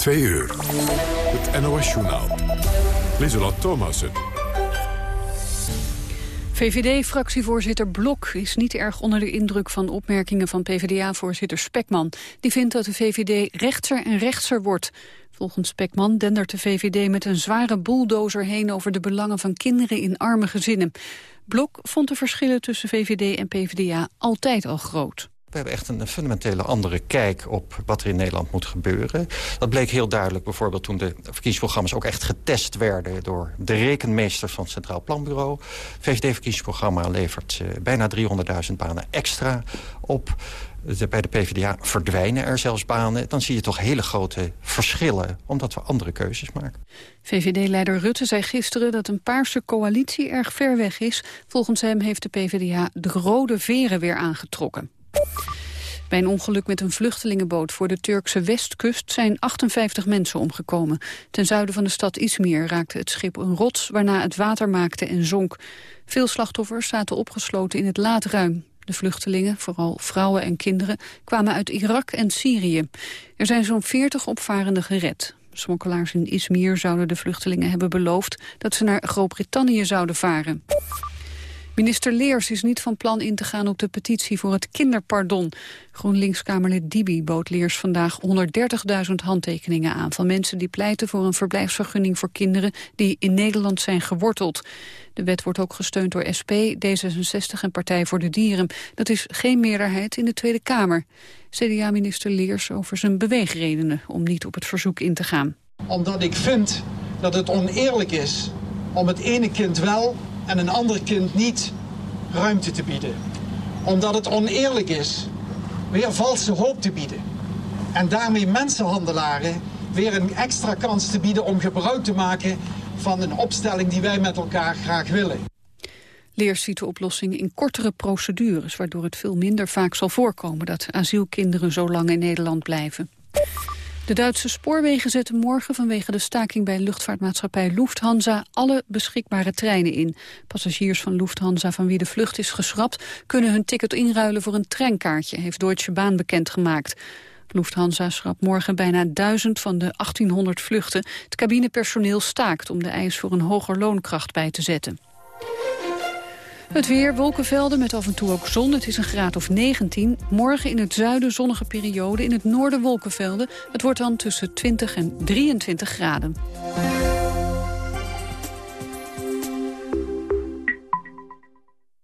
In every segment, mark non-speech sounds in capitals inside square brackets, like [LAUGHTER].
Twee uur. Het NOS-journaal. Lieselot Thomassen. VVD-fractievoorzitter Blok is niet erg onder de indruk van opmerkingen van PvdA-voorzitter Spekman. Die vindt dat de VVD rechtser en rechtser wordt. Volgens Spekman dendert de VVD met een zware bulldozer heen over de belangen van kinderen in arme gezinnen. Blok vond de verschillen tussen VVD en PvdA altijd al groot. We hebben echt een fundamentele andere kijk op wat er in Nederland moet gebeuren. Dat bleek heel duidelijk bijvoorbeeld toen de verkiezingsprogramma's ook echt getest werden door de rekenmeesters van het Centraal Planbureau. VVD-verkiezingsprogramma levert uh, bijna 300.000 banen extra op. Bij de PvdA verdwijnen er zelfs banen. Dan zie je toch hele grote verschillen, omdat we andere keuzes maken. VVD-leider Rutte zei gisteren dat een paarse coalitie erg ver weg is. Volgens hem heeft de PvdA de rode veren weer aangetrokken. Bij een ongeluk met een vluchtelingenboot voor de Turkse westkust zijn 58 mensen omgekomen. Ten zuiden van de stad Izmir raakte het schip een rots waarna het water maakte en zonk. Veel slachtoffers zaten opgesloten in het laadruim. De vluchtelingen, vooral vrouwen en kinderen, kwamen uit Irak en Syrië. Er zijn zo'n 40 opvarenden gered. Smokkelaars in Izmir zouden de vluchtelingen hebben beloofd dat ze naar Groot-Brittannië zouden varen. Minister Leers is niet van plan in te gaan op de petitie voor het kinderpardon. GroenLinks-Kamerlid Dibi bood Leers vandaag 130.000 handtekeningen aan... van mensen die pleiten voor een verblijfsvergunning voor kinderen... die in Nederland zijn geworteld. De wet wordt ook gesteund door SP, D66 en Partij voor de Dieren. Dat is geen meerderheid in de Tweede Kamer. CDA-minister Leers over zijn beweegredenen om niet op het verzoek in te gaan. Omdat ik vind dat het oneerlijk is om het ene kind wel en een ander kind niet ruimte te bieden. Omdat het oneerlijk is weer valse hoop te bieden. En daarmee mensenhandelaren weer een extra kans te bieden om gebruik te maken van een opstelling die wij met elkaar graag willen. Leers ziet de oplossing in kortere procedures, waardoor het veel minder vaak zal voorkomen dat asielkinderen zo lang in Nederland blijven. De Duitse spoorwegen zetten morgen vanwege de staking bij luchtvaartmaatschappij Lufthansa alle beschikbare treinen in. Passagiers van Lufthansa van wie de vlucht is geschrapt kunnen hun ticket inruilen voor een treinkaartje, heeft Deutsche Bahn bekendgemaakt. Lufthansa schrapt morgen bijna duizend van de 1800 vluchten. Het cabinepersoneel staakt om de eis voor een hoger loonkracht bij te zetten. Het weer, wolkenvelden met af en toe ook zon. Het is een graad of 19. Morgen in het zuiden zonnige periode, in het noorden wolkenvelden. Het wordt dan tussen 20 en 23 graden.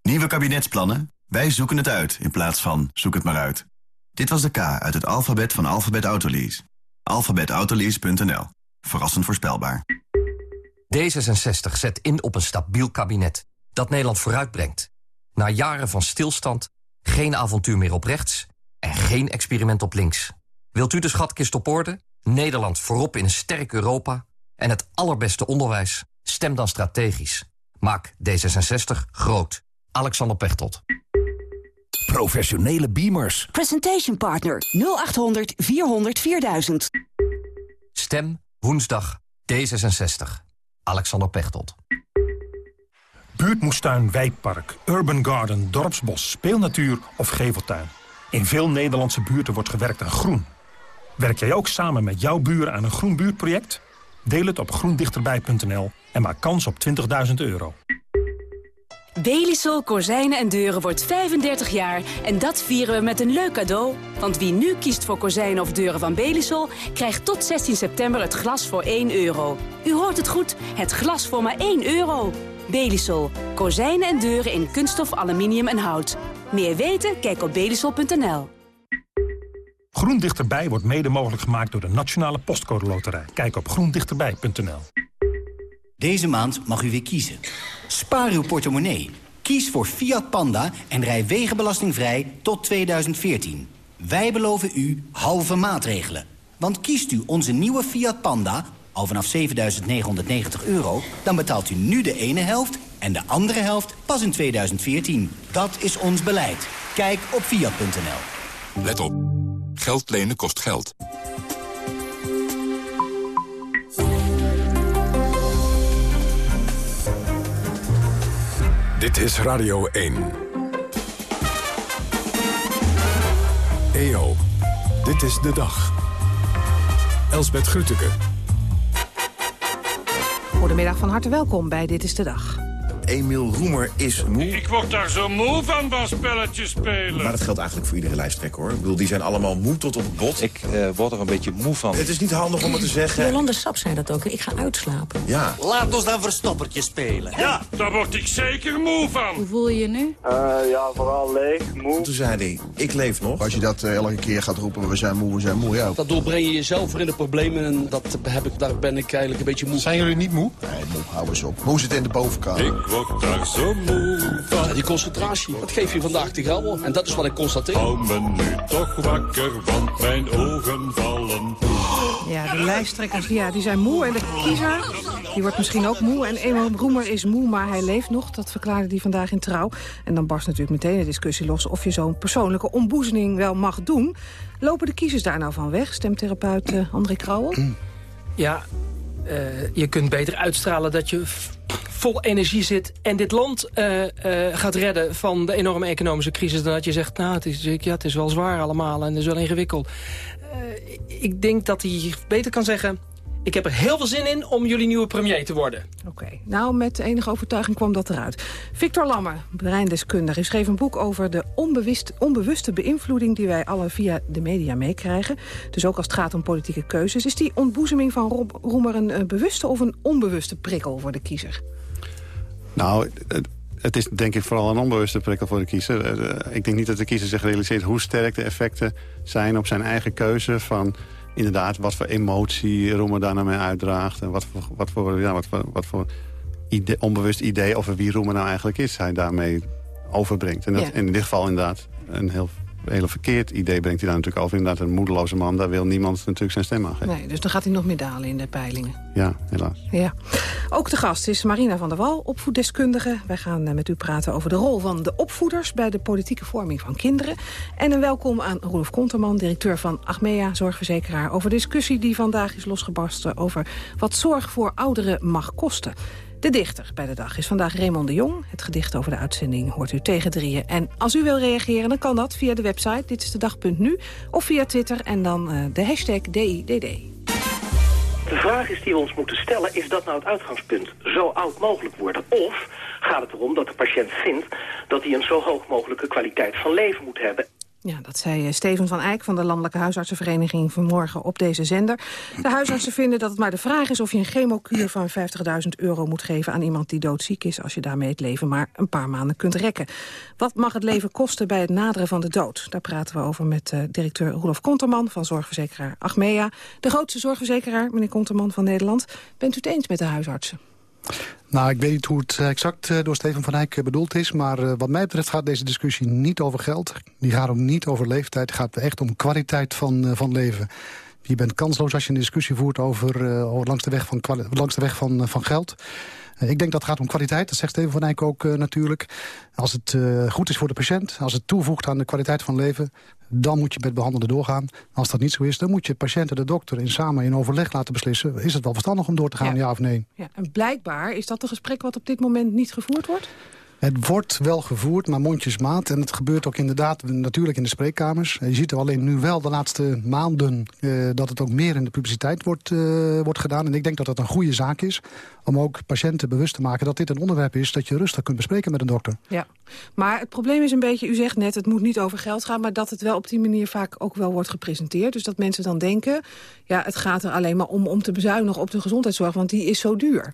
Nieuwe kabinetsplannen? Wij zoeken het uit in plaats van zoek het maar uit. Dit was de K uit het alfabet van Alphabet Autolease. Alphabetautolease.nl. Verrassend voorspelbaar. D66 zet in op een stabiel kabinet dat Nederland vooruitbrengt. Na jaren van stilstand, geen avontuur meer op rechts... en geen experiment op links. Wilt u de schatkist op orde? Nederland voorop in een sterk Europa... en het allerbeste onderwijs? Stem dan strategisch. Maak D66 groot. Alexander Pechtold. Professionele beamers. Presentation partner 0800 400 4000. Stem woensdag D66. Alexander Pechtold. Buurtmoestuin, wijkpark, urban garden, dorpsbos, speelnatuur of geveltuin. In veel Nederlandse buurten wordt gewerkt aan groen. Werk jij ook samen met jouw buren aan een groen buurtproject? Deel het op groendichterbij.nl en maak kans op 20.000 euro. Belisol Kozijnen en Deuren wordt 35 jaar en dat vieren we met een leuk cadeau. Want wie nu kiest voor kozijnen of deuren van Belisol... krijgt tot 16 september het glas voor 1 euro. U hoort het goed, het glas voor maar 1 euro. Belisol. Kozijnen en deuren in kunststof, aluminium en hout. Meer weten? Kijk op belisol.nl. Groen Dichterbij wordt mede mogelijk gemaakt door de Nationale Postcode Loterij. Kijk op groendichterbij.nl. Deze maand mag u weer kiezen. Spaar uw portemonnee. Kies voor Fiat Panda en rij wegenbelastingvrij tot 2014. Wij beloven u halve maatregelen. Want kiest u onze nieuwe Fiat Panda al vanaf 7.990 euro... dan betaalt u nu de ene helft en de andere helft pas in 2014. Dat is ons beleid. Kijk op fiat.nl. Let op. Geld lenen kost geld. Dit is Radio 1. EO, dit is de dag. Elsbet Grütke. Goedemiddag, van harte welkom bij Dit is de Dag. Emiel Roemer is moe. Ik word daar zo moe van, van spelletjes spelen. Maar dat geldt eigenlijk voor iedere lijsttrekker, hoor. Ik bedoel, die zijn allemaal moe tot op het bot. Ik uh, word er een beetje moe van. Het is niet handig om het te zeggen. Jolande Sap zei dat ook. Ik ga uitslapen. Ja. Laat ons dan verstoppertje spelen. Ja, daar word ik zeker moe van. Hoe voel je je nu? Uh, ja, vooral leeg, moe. Toen zei hij, ik leef nog. Als je dat uh, elke keer gaat roepen, we zijn moe, we zijn moe, ja. Daardoor breng je jezelf weer in de problemen en dat heb ik, daar ben ik eigenlijk een beetje moe. Zijn jullie niet moe? Nee, moe, hou eens op. Moe zit in de bovenkamer. Ik word daar zo moe ja, die concentratie, dat geef je vandaag de grabbel. En dat is wat ik constateer. Hou me nu toch wakker, want mijn ogen vallen. Ja, de lijsttrekkers ja, die zijn moe en de kiezer die wordt misschien ook moe. En Emo Roemer is moe, maar hij leeft nog. Dat verklaarde hij vandaag in Trouw. En dan barst natuurlijk meteen de discussie los... of je zo'n persoonlijke omboezeming wel mag doen. Lopen de kiezers daar nou van weg, stemtherapeut uh, André Krauwel? Ja, uh, je kunt beter uitstralen dat je vol energie zit en dit land uh, uh, gaat redden van de enorme economische crisis... dan dat je zegt, nou, het is, ja, het is wel zwaar allemaal en het is wel ingewikkeld. Ik denk dat hij beter kan zeggen... ik heb er heel veel zin in om jullie nieuwe premier te worden. Oké, okay. nou met enige overtuiging kwam dat eruit. Victor Lamme, breindeskundige, schreef een boek over de onbewust, onbewuste beïnvloeding... die wij alle via de media meekrijgen. Dus ook als het gaat om politieke keuzes. Is die ontboezeming van Rob Roemer een bewuste of een onbewuste prikkel voor de kiezer? Nou, het, het, is denk ik vooral een onbewuste prikkel voor de kiezer. Ik denk niet dat de kiezer zich realiseert hoe sterk de effecten zijn op zijn eigen keuze... van inderdaad wat voor emotie Roemer daar naar mee uitdraagt... en wat voor, wat voor, ja, wat voor, wat voor idee, onbewust idee over wie Roemer nou eigenlijk is... hij daarmee overbrengt. En dat, Ja. in dit geval inderdaad een heel, heel verkeerd idee brengt hij daar natuurlijk over. Inderdaad, een moedeloze man, daar wil niemand natuurlijk zijn stem aan geven. Nee, dus dan gaat hij nog meer dalen in de peilingen. Ja, helaas. Ja. Ook de gast is Marina van der Wal, opvoeddeskundige. Wij gaan eh, met u praten over de rol van de opvoeders... bij de politieke vorming van kinderen. En een welkom aan Roelof Konterman, directeur van Achmea, zorgverzekeraar... over de discussie die vandaag is losgebarsten... over wat zorg voor ouderen mag kosten. De dichter bij de dag is vandaag Raymond de Jong. Het gedicht over de uitzending hoort u tegen drieën. En als u wil reageren, dan kan dat via de website dit is de dag.nu... of via Twitter en dan eh, de hashtag DIDD. De vraag is die we ons moeten stellen, is dat nou het uitgangspunt? Zo oud mogelijk worden? Of gaat het erom dat de patiënt vindt dat hij een zo hoog mogelijke kwaliteit van leven moet hebben? Ja, dat zei eh, Steven van Eyck van de Landelijke Huisartsenvereniging vanmorgen op deze zender. De huisartsen [CLEARS THROAT] vinden dat het maar de vraag is of je een chemokuur van 50.000 euro moet geven aan iemand die doodziek is als je daarmee het leven maar een paar maanden kunt rekken. Wat mag het leven kosten bij het naderen van de dood? Daar praten we over met uh, directeur Roelof Konterman van zorgverzekeraar Achmea. De grootste zorgverzekeraar, meneer Konterman van Nederland. Bent u het eens met de huisartsen? Nou, ik weet niet hoe het exact uh, door Steven van Eyck bedoeld is... maar wat mij betreft gaat deze discussie niet over geld. Die gaat ook niet over leeftijd. Het gaat echt om kwaliteit van, van leven. Je bent kansloos als je een discussie voert over, over langs de weg van, langs de weg van, van geld. Ik denk dat het gaat om kwaliteit, dat zegt Steven van Eyck ook natuurlijk. Als het uh, goed is voor de patiënt, als het toevoegt aan de kwaliteit van leven... dan moet je met behandelen doorgaan. Als dat niet zo is, dan moet je patiënt en de dokter... in samen in overleg laten beslissen... is het wel verstandig om door te gaan, ja, ja of nee? Ja, en blijkbaar is dat een gesprek wat op dit moment niet gevoerd wordt? Het wordt wel gevoerd, maar mondjesmaat. En het gebeurt ook inderdaad natuurlijk in de spreekkamers. Je ziet er alleen nu wel de laatste maanden... Uh, dat het ook meer in de publiciteit wordt, uh, wordt gedaan. En ik denk dat dat een goede zaak is... om ook patiënten bewust te maken dat dit een onderwerp is... dat je rustig kunt bespreken met een dokter. Ja, maar het probleem is een beetje... u zegt net, het moet niet over geld gaan... maar dat het wel op die manier vaak ook wel wordt gepresenteerd. Dus dat mensen dan denken... ja, het gaat er alleen maar om om te bezuinigen op de gezondheidszorg... want die is zo duur.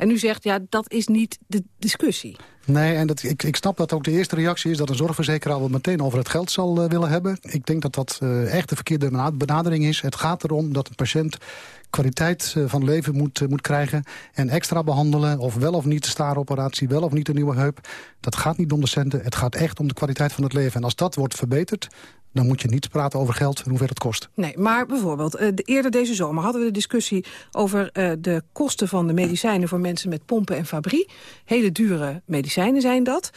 En u zegt, ja, dat is niet de discussie. Nee, en dat, ik, ik snap dat ook de eerste reactie is... dat een zorgverzekeraar wel meteen over het geld zal uh, willen hebben. Ik denk dat dat uh, echt de verkeerde benadering is. Het gaat erom dat een patiënt kwaliteit uh, van leven moet, moet krijgen... en extra behandelen, of wel of niet de staaroperatie... wel of niet een nieuwe heup. Dat gaat niet om de centen, het gaat echt om de kwaliteit van het leven. En als dat wordt verbeterd, dan moet je niet praten over geld en hoeveel het kost. Nee, maar bijvoorbeeld, uh, de, eerder deze zomer hadden we de discussie over uh, de kosten van de medicijnen voor mensen met pompen en fabrie. Hele dure medicijnen zijn dat.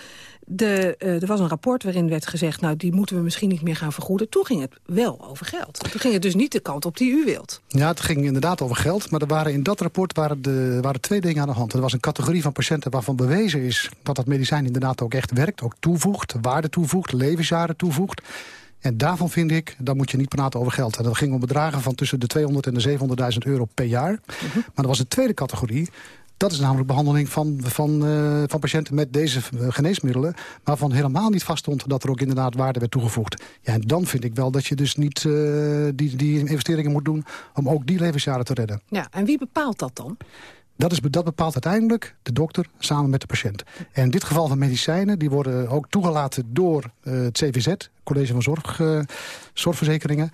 De, uh, er was een rapport waarin werd gezegd, nou die moeten we misschien niet meer gaan vergoeden. Toen ging het wel over geld. Toen ging het dus niet de kant op die u wilt. Ja, het ging inderdaad over geld, maar er waren in dat rapport waren, de, waren twee dingen aan de hand. Er was een categorie van patiënten waarvan bewezen is dat dat medicijn inderdaad ook echt werkt, ook toevoegt, waarde toevoegt, levensjaren toevoegt. En daarvan vind ik, dan moet je niet praten over geld. En dat ging om bedragen van tussen de 200 en de 700.000 euro per jaar. Mhm. Maar er was een tweede categorie. Dat is namelijk behandeling van, van, eh, van patiënten met deze eh, geneesmiddelen... waarvan helemaal niet vaststond dat er ook inderdaad waarde werd toegevoegd. Ja, en dan vind ik wel dat je dus niet eh, die, die investeringen moet doen... om ook die levensjaren te redden. Ja, en wie bepaalt dat dan? Dat, is, dat bepaalt uiteindelijk de dokter samen met de patiënt. En in dit geval van medicijnen, die worden ook toegelaten door uh, het CVZ... College van Zorg, uh, Zorgverzekeringen.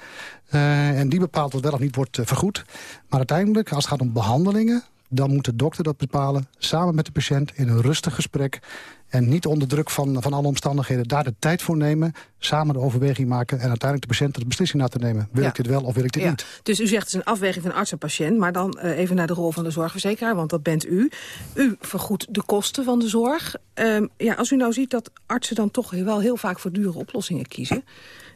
Uh, en die bepaalt wat wel of niet wordt vergoed. Maar uiteindelijk, als het gaat om behandelingen dan moet de dokter dat bepalen, samen met de patiënt... in een rustig gesprek en niet onder druk van, van alle omstandigheden... daar de tijd voor nemen, samen de overweging maken... en uiteindelijk de patiënt de beslissing laten nemen. Wil Ja. ik dit wel of wil ik dit Ja. niet? Dus u zegt het is een afweging van arts en patiënt. Maar dan eh, even naar de rol van de zorgverzekeraar, want dat bent u. U vergoedt de kosten van de zorg. Ehm, ja, als u nou ziet dat artsen dan toch wel heel vaak voor dure oplossingen kiezen...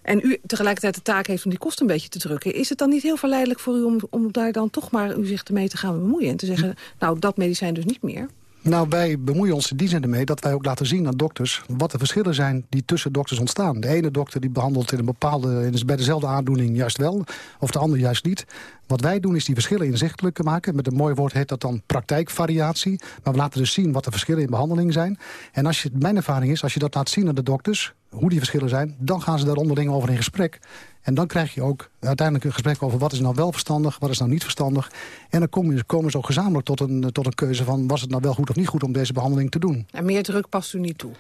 en u tegelijkertijd de taak heeft om die kosten een beetje te drukken... is het dan niet heel verleidelijk voor u om, om daar dan toch maar u zich ermee te gaan bemoeien... en te zeggen, nou, dat medicijn dus niet meer? Nou, wij bemoeien ons in die zin ermee dat wij ook laten zien aan dokters... wat de verschillen zijn die tussen dokters ontstaan. De ene dokter die behandelt in een bepaalde, bij dezelfde aandoening juist wel... of de andere juist niet. Wat wij doen is die verschillen inzichtelijk maken. Met een mooi woord heet dat dan praktijkvariatie. Maar we laten dus zien wat de verschillen in behandeling zijn. En als je, mijn ervaring is, als je dat laat zien aan de dokters... hoe die verschillen zijn, dan gaan ze daar onderling over in gesprek. En dan krijg je ook uiteindelijk een gesprek over... wat is nou wel verstandig, wat is nou niet verstandig. En dan komen, komen ze ook gezamenlijk tot een, tot een keuze van... was het nou wel goed of niet goed om deze behandeling te doen. En meer druk past u niet toe.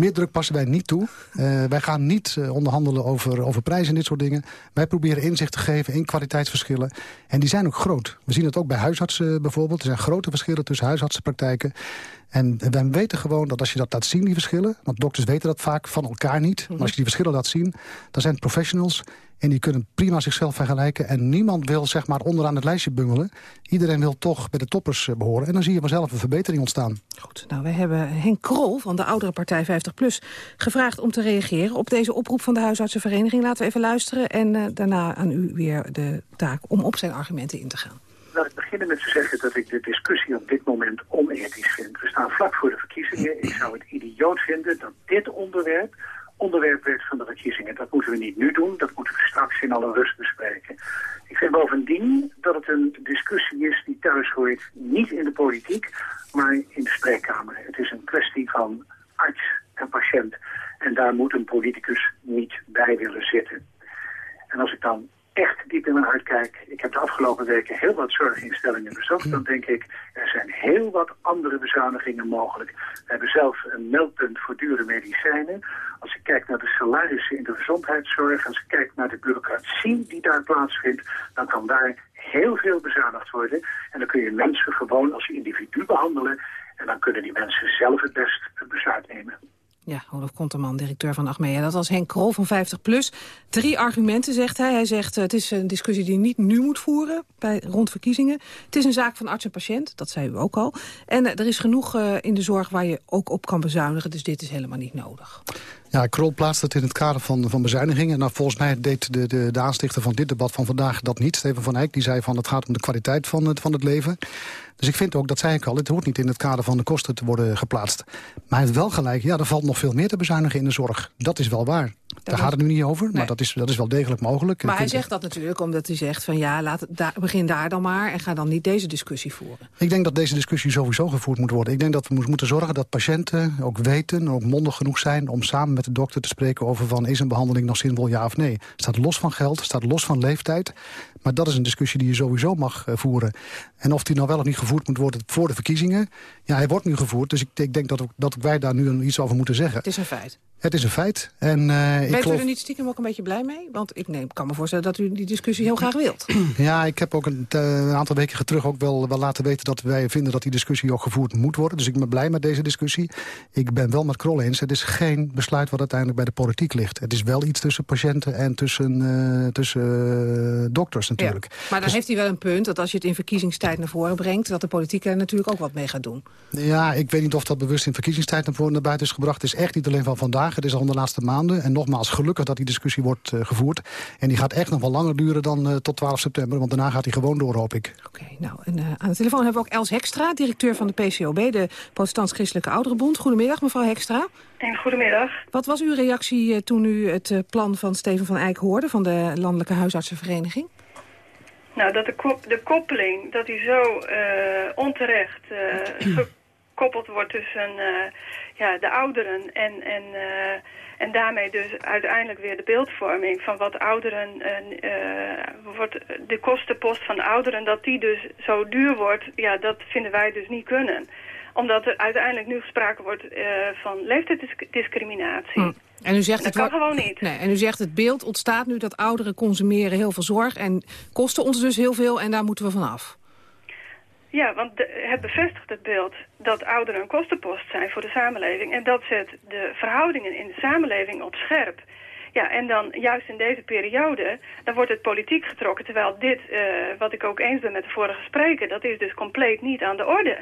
Meer druk passen wij niet toe. Eh, wij gaan niet eh, onderhandelen over, over prijzen en dit soort dingen. Wij proberen inzicht te geven in kwaliteitsverschillen. En die zijn ook groot. We zien het ook bij huisartsen eh, bijvoorbeeld. Er zijn grote verschillen tussen huisartsenpraktijken. En wij weten gewoon dat als je dat laat zien, die verschillen... want dokters weten dat vaak van elkaar niet. Maar als je die verschillen laat zien, dan zijn het professionals... en die kunnen prima zichzelf vergelijken. En niemand wil zeg maar onderaan het lijstje bungelen. Iedereen wil toch bij de toppers eh, behoren. En dan zie je vanzelf een verbetering ontstaan. Goed, nou, we hebben Henk Krol van de oudere partij 50PLUS gevraagd om te reageren op deze oproep van de huisartsenvereniging. Laten we even luisteren en eh, daarna aan u weer de taak om op zijn argumenten in te gaan. Laat ik beginnen met te zeggen dat ik de discussie op dit moment onethisch vind. We staan vlak voor de verkiezingen. Ik zou het idioot vinden dat dit onderwerp onderwerp werd van de verkiezingen. Dat moeten we niet nu doen, dat moeten we straks in alle rust bespreken. Ik vind bovendien dat het een discussie is die thuis hoort niet in de politiek, maar in de spreekkamer. Het is een kwestie van arts en patiënt. En daar moet een politicus niet bij willen zitten. En als ik dan echt diep in mijn hart kijk, ik heb de afgelopen weken heel wat zorginstellingen bezocht, dan denk ik, er zijn heel wat andere bezuinigingen mogelijk. We hebben zelf een meldpunt voor dure medicijnen. Als ik kijk naar de salarissen in de gezondheidszorg, als ik kijk naar de bureaucratie die daar plaatsvindt, dan kan daar heel veel bezuinigd worden. En dan kun je mensen gewoon als individu behandelen en dan kunnen die mensen zelf het best een besluit nemen. Ja, Olaf Konterman, directeur van Achmea. Dat was Henk Krol van 50PLUS. Drie argumenten, zegt hij. Hij zegt, eh, het is een discussie die je niet nu moet voeren bij, rond verkiezingen. Het is een zaak van arts en patiënt, dat zei u ook al. En eh, er is genoeg eh, in de zorg waar je ook op kan bezuinigen. Dus dit is helemaal niet nodig. Ja, Krol plaatst het in het kader van, van bezuinigingen. Nou, volgens mij deed de, de, de aanstichter van dit debat van vandaag dat niet. Steven van Eyck, die zei van het gaat om de kwaliteit van het, van het leven. Dus ik vind ook, dat zei ik al, het hoort niet in het kader van de kosten te worden geplaatst. Maar hij heeft wel gelijk, ja, er valt nog veel meer te bezuinigen in de zorg. Dat is wel waar. Daar gaat het nu niet over, maar dat is, dat is wel degelijk mogelijk. Maar hij zegt dat natuurlijk omdat hij zegt van ja, laat daar, begin daar dan maar. En ga dan niet deze discussie voeren. Ik denk dat deze discussie sowieso gevoerd moet worden. Ik denk dat we mo- moeten zorgen dat patiënten ook weten, ook mondig genoeg zijn... om samen met de dokter te spreken over van is een behandeling nog zinvol ja of nee. Het staat los van geld, staat los van leeftijd. Maar dat is een discussie die je sowieso mag eh, voeren. En of die nou wel of niet gevoerd moet worden voor de verkiezingen... ja, hij wordt nu gevoerd, dus ik, ik denk dat, dat wij daar nu iets over moeten zeggen. Het is een feit. Het is een feit. En, ik Bent geloof... u er niet stiekem ook een beetje blij mee? Want ik neem, kan me voorstellen dat u die discussie heel graag wilt. [CLEARS THROAT] Ja, ik heb ook een, eh, een aantal weken terug ook wel, wel laten weten... dat wij vinden dat die discussie ook gevoerd moet worden. Dus ik ben blij met deze discussie. Ik ben wel met Krol eens. Het is geen besluit wat uiteindelijk bij de politiek ligt. Het is wel iets tussen patiënten en tussen, eh, tussen dokters natuurlijk. Maar dan Dus- heeft hij wel een punt dat als je het in verkiezingstijd naar voren brengt... dat de politiek er natuurlijk ook wat mee gaat doen. Ja, ik weet niet of dat bewust in verkiezingstijd naar voren naar buiten is gebracht. Het is echt niet alleen van vandaag. Het is al de laatste maanden. En nogmaals, gelukkig dat die discussie wordt uh, gevoerd. En die gaat echt nog wel langer duren dan uh, tot 12 september. Want daarna gaat hij gewoon door, hoop ik. Oké, okay, nou, en uh, aan de telefoon hebben we ook Els Hekstra, directeur van de PCOB... de Protestants-Christelijke Ouderenbond. Goedemiddag, mevrouw Hekstra. En goedemiddag. Wat was uw reactie toen u het plan van Steven van Eyck hoorde... van de Landelijke Huisartsenvereniging? Nou, dat de, kop, de koppeling, dat die zo onterecht [CLEARS THROAT] gekoppeld wordt tussen ja, de ouderen en, en, uh, en daarmee dus uiteindelijk weer de beeldvorming van wat ouderen, uh, wordt de kostenpost van de ouderen, dat die dus zo duur wordt, ja, dat vinden wij dus niet kunnen. Omdat er uiteindelijk nu gesproken wordt van leeftijdsdiscriminatie. Hm. En u zegt dat het kan gewoon niet. Nee, en u zegt het beeld ontstaat nu dat ouderen consumeren heel veel zorg en kosten ons dus heel veel en daar moeten we van af. Ja, want het bevestigt het beeld dat ouderen een kostenpost zijn voor de samenleving. En dat zet de verhoudingen in de samenleving op scherp. Ja, en dan juist in deze periode, dan wordt het politiek getrokken. Terwijl dit, uh, wat ik ook eens ben met de vorige spreker, dat is dus compleet niet aan de orde.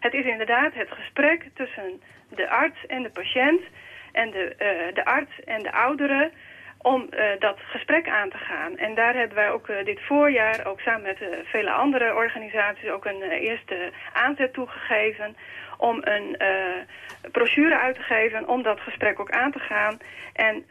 Het is inderdaad het gesprek tussen de arts en de patiënt en de, uh, de arts en de ouderen om uh, dat gesprek aan te gaan. En daar hebben wij ook uh, dit voorjaar, ook samen met uh, vele andere organisaties, ook een eerste aanzet toegegeven om een brochure uit te geven, om dat gesprek ook aan te gaan. En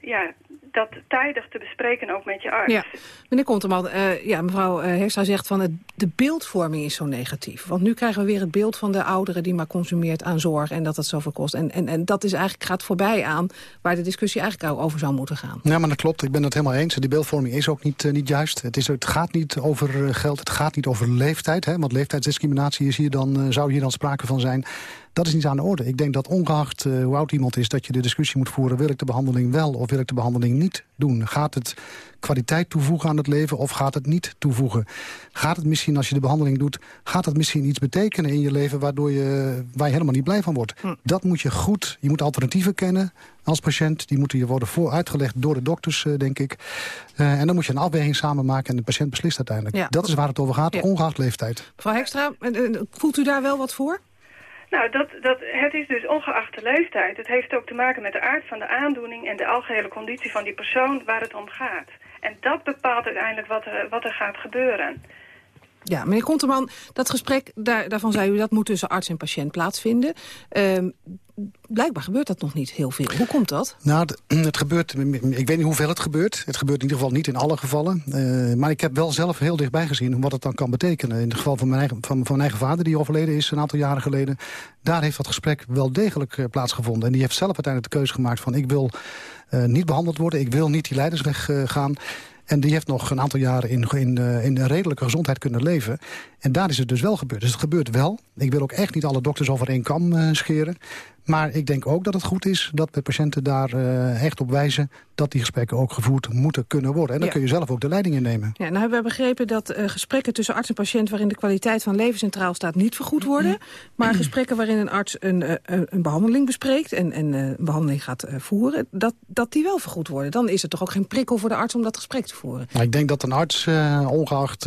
ja, dat tijdig te bespreken ook met je arts. Ja, meneer Konteman, ja, mevrouw Herstra zegt van het, de beeldvorming is zo negatief. Want nu krijgen we weer het beeld van de ouderen die maar consumeert aan zorg en dat het zoveel kost. En, en, en dat is eigenlijk, gaat voorbij aan waar de discussie eigenlijk ook over zou moeten gaan. Ja, maar dat klopt. Ik ben het helemaal eens. Die beeldvorming is ook niet, uh, niet juist. Het, is, het gaat niet over uh, geld, het gaat niet over leeftijd. Hè, want leeftijdsdiscriminatie is hier dan, uh, zou hier dan sprake van zijn. Dat is niet aan de orde. Ik denk dat ongeacht uh, hoe oud iemand is... dat je de discussie moet voeren... wil ik de behandeling wel of wil ik de behandeling niet doen? Gaat het kwaliteit toevoegen aan het leven of gaat het niet toevoegen? Gaat het misschien, als je de behandeling doet... gaat het misschien iets betekenen in je leven... waardoor je, waar je helemaal niet blij van wordt? Hm. Dat moet je goed... Je moet alternatieven kennen als patiënt. Die moeten je worden voor uitgelegd door de dokters, uh, denk ik. Uh, en dan moet je een afweging samen maken en de patiënt beslist uiteindelijk. Ja. Dat is waar het over gaat, ja. ongeacht leeftijd. Mevrouw Hekstra, voelt u daar wel wat voor? Nou, dat, dat, het is dus ongeacht de leeftijd. Het heeft ook te maken met de aard van de aandoening... en de algehele conditie van die persoon waar het om gaat. En dat bepaalt uiteindelijk wat er, wat er gaat gebeuren. Ja, meneer Konterman, dat gesprek, daar, daarvan zei u... dat moet tussen arts en patiënt plaatsvinden. Uh, blijkbaar gebeurt dat nog niet heel veel. Hoe komt dat? Nou, [CLEARS THROAT] het, gebeurt, ik weet niet hoeveel het gebeurt. Het gebeurt in ieder geval niet in alle gevallen. Uh, maar ik heb wel zelf heel dichtbij gezien wat het dan kan betekenen. In het geval van mijn eigen, van, van eigen vader, die overleden is een aantal jaren geleden. Daar heeft dat gesprek wel degelijk uh, plaatsgevonden. En die heeft zelf uiteindelijk de keuze gemaakt van... ik wil uh, niet behandeld worden, ik wil niet die leidersweg gaan... En die heeft nog een aantal jaren in, in, in een redelijke gezondheid kunnen leven. En daar is het dus wel gebeurd. Dus het gebeurt wel. Ik wil ook echt niet alle dokters over één kam uh, scheren. Maar ik denk ook dat het goed is dat de patiënten daar uh, echt op wijzen... dat die gesprekken ook gevoerd moeten kunnen worden. En dan ja. kun je zelf ook de leiding innemen. Ja, nou hebben we begrepen dat uh, gesprekken tussen arts en patiënt... waarin de kwaliteit van leven centraal staat niet vergoed worden. Maar gesprekken waarin een arts een, uh, een behandeling bespreekt... en, en een behandeling gaat voeren, dat, dat die wel vergoed worden. Dan is er toch ook geen prikkel voor de arts om dat gesprek te voeren. Nou, ik denk dat een arts, ongeacht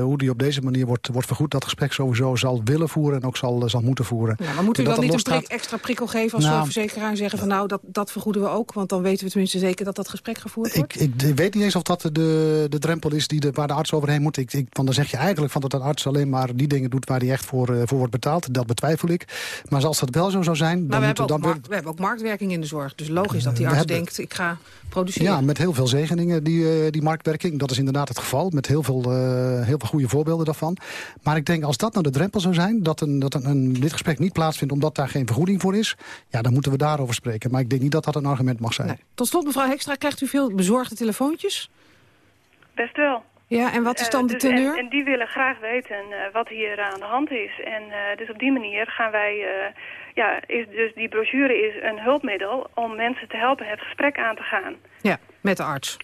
hoe die op deze manier wordt, wordt vergoed... dat gesprek sowieso zal willen voeren en ook zal, zal moeten voeren. Ja, maar moet u dan niet een prik, extra prikkel geven als nou, verzekeraar en zeggen van nou, dat, dat vergoeden we ook. Want dan weten we tenminste zeker dat dat gesprek gevoerd wordt. Ik, ik weet niet eens of dat de, de drempel is die de, waar de arts overheen moet. Ik, ik, want dan zeg je eigenlijk van dat een arts alleen maar die dingen doet waar hij echt voor, uh, voor wordt betaald. Dat betwijfel ik. Maar als dat wel zo zou zijn... Dan we, hebben dan we hebben ook marktwerking in de zorg. Dus logisch dat die arts hebben, denkt, ik ga produceren. Ja, met heel veel zegeningen, die, die marktwerking. Dat is inderdaad het geval. Met heel veel, uh, heel veel goede voorbeelden daarvan. Maar ik denk als dat nou de drempel zou zijn... dat, een, dat een, een, dit gesprek niet plaatsvindt omdat daar geen vergoeding voor is... ja, dan moeten we daarover spreken. Maar ik denk niet dat dat een argument mag zijn. Nee. Tot slot, mevrouw Hekstra, krijgt u veel bezorgde telefoontjes? Best wel. Ja, en wat is dan uh, de dus, teneur? En, en, die willen graag weten uh, wat hier aan de hand is. En uh, dus op die manier gaan wij... ja, is dus die brochure is een hulpmiddel om mensen te helpen het gesprek aan te gaan. Ja, met de arts.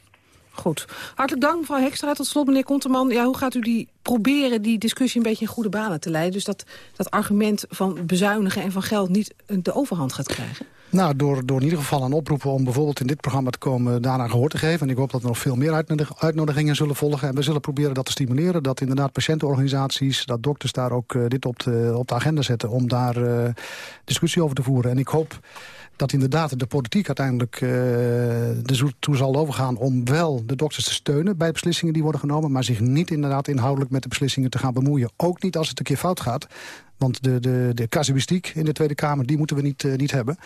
Goed. Hartelijk dank, mevrouw Hekstra. Tot slot, meneer Konterman. Ja, hoe gaat u die proberen die discussie een beetje in goede banen te leiden? Dus dat dat argument van bezuinigen en van geld niet de overhand gaat krijgen? Nou, door, door in ieder geval aan oproepen om bijvoorbeeld in dit programma te komen... daarna gehoor te geven. En ik hoop dat er nog veel meer uitnodigingen zullen volgen. En we zullen proberen dat te stimuleren. Dat inderdaad patiëntenorganisaties, dat dokters daar ook uh, dit op de, op de agenda zetten... om daar uh, discussie over te voeren. En ik hoop dat inderdaad de politiek uiteindelijk uh, ertoe zal overgaan... om wel de dokters te steunen bij beslissingen die worden genomen... maar zich niet inderdaad inhoudelijk met de beslissingen te gaan bemoeien. Ook niet als het een keer fout gaat. Want de, de, de casuïstiek in de Tweede Kamer, die moeten we niet, uh, niet hebben.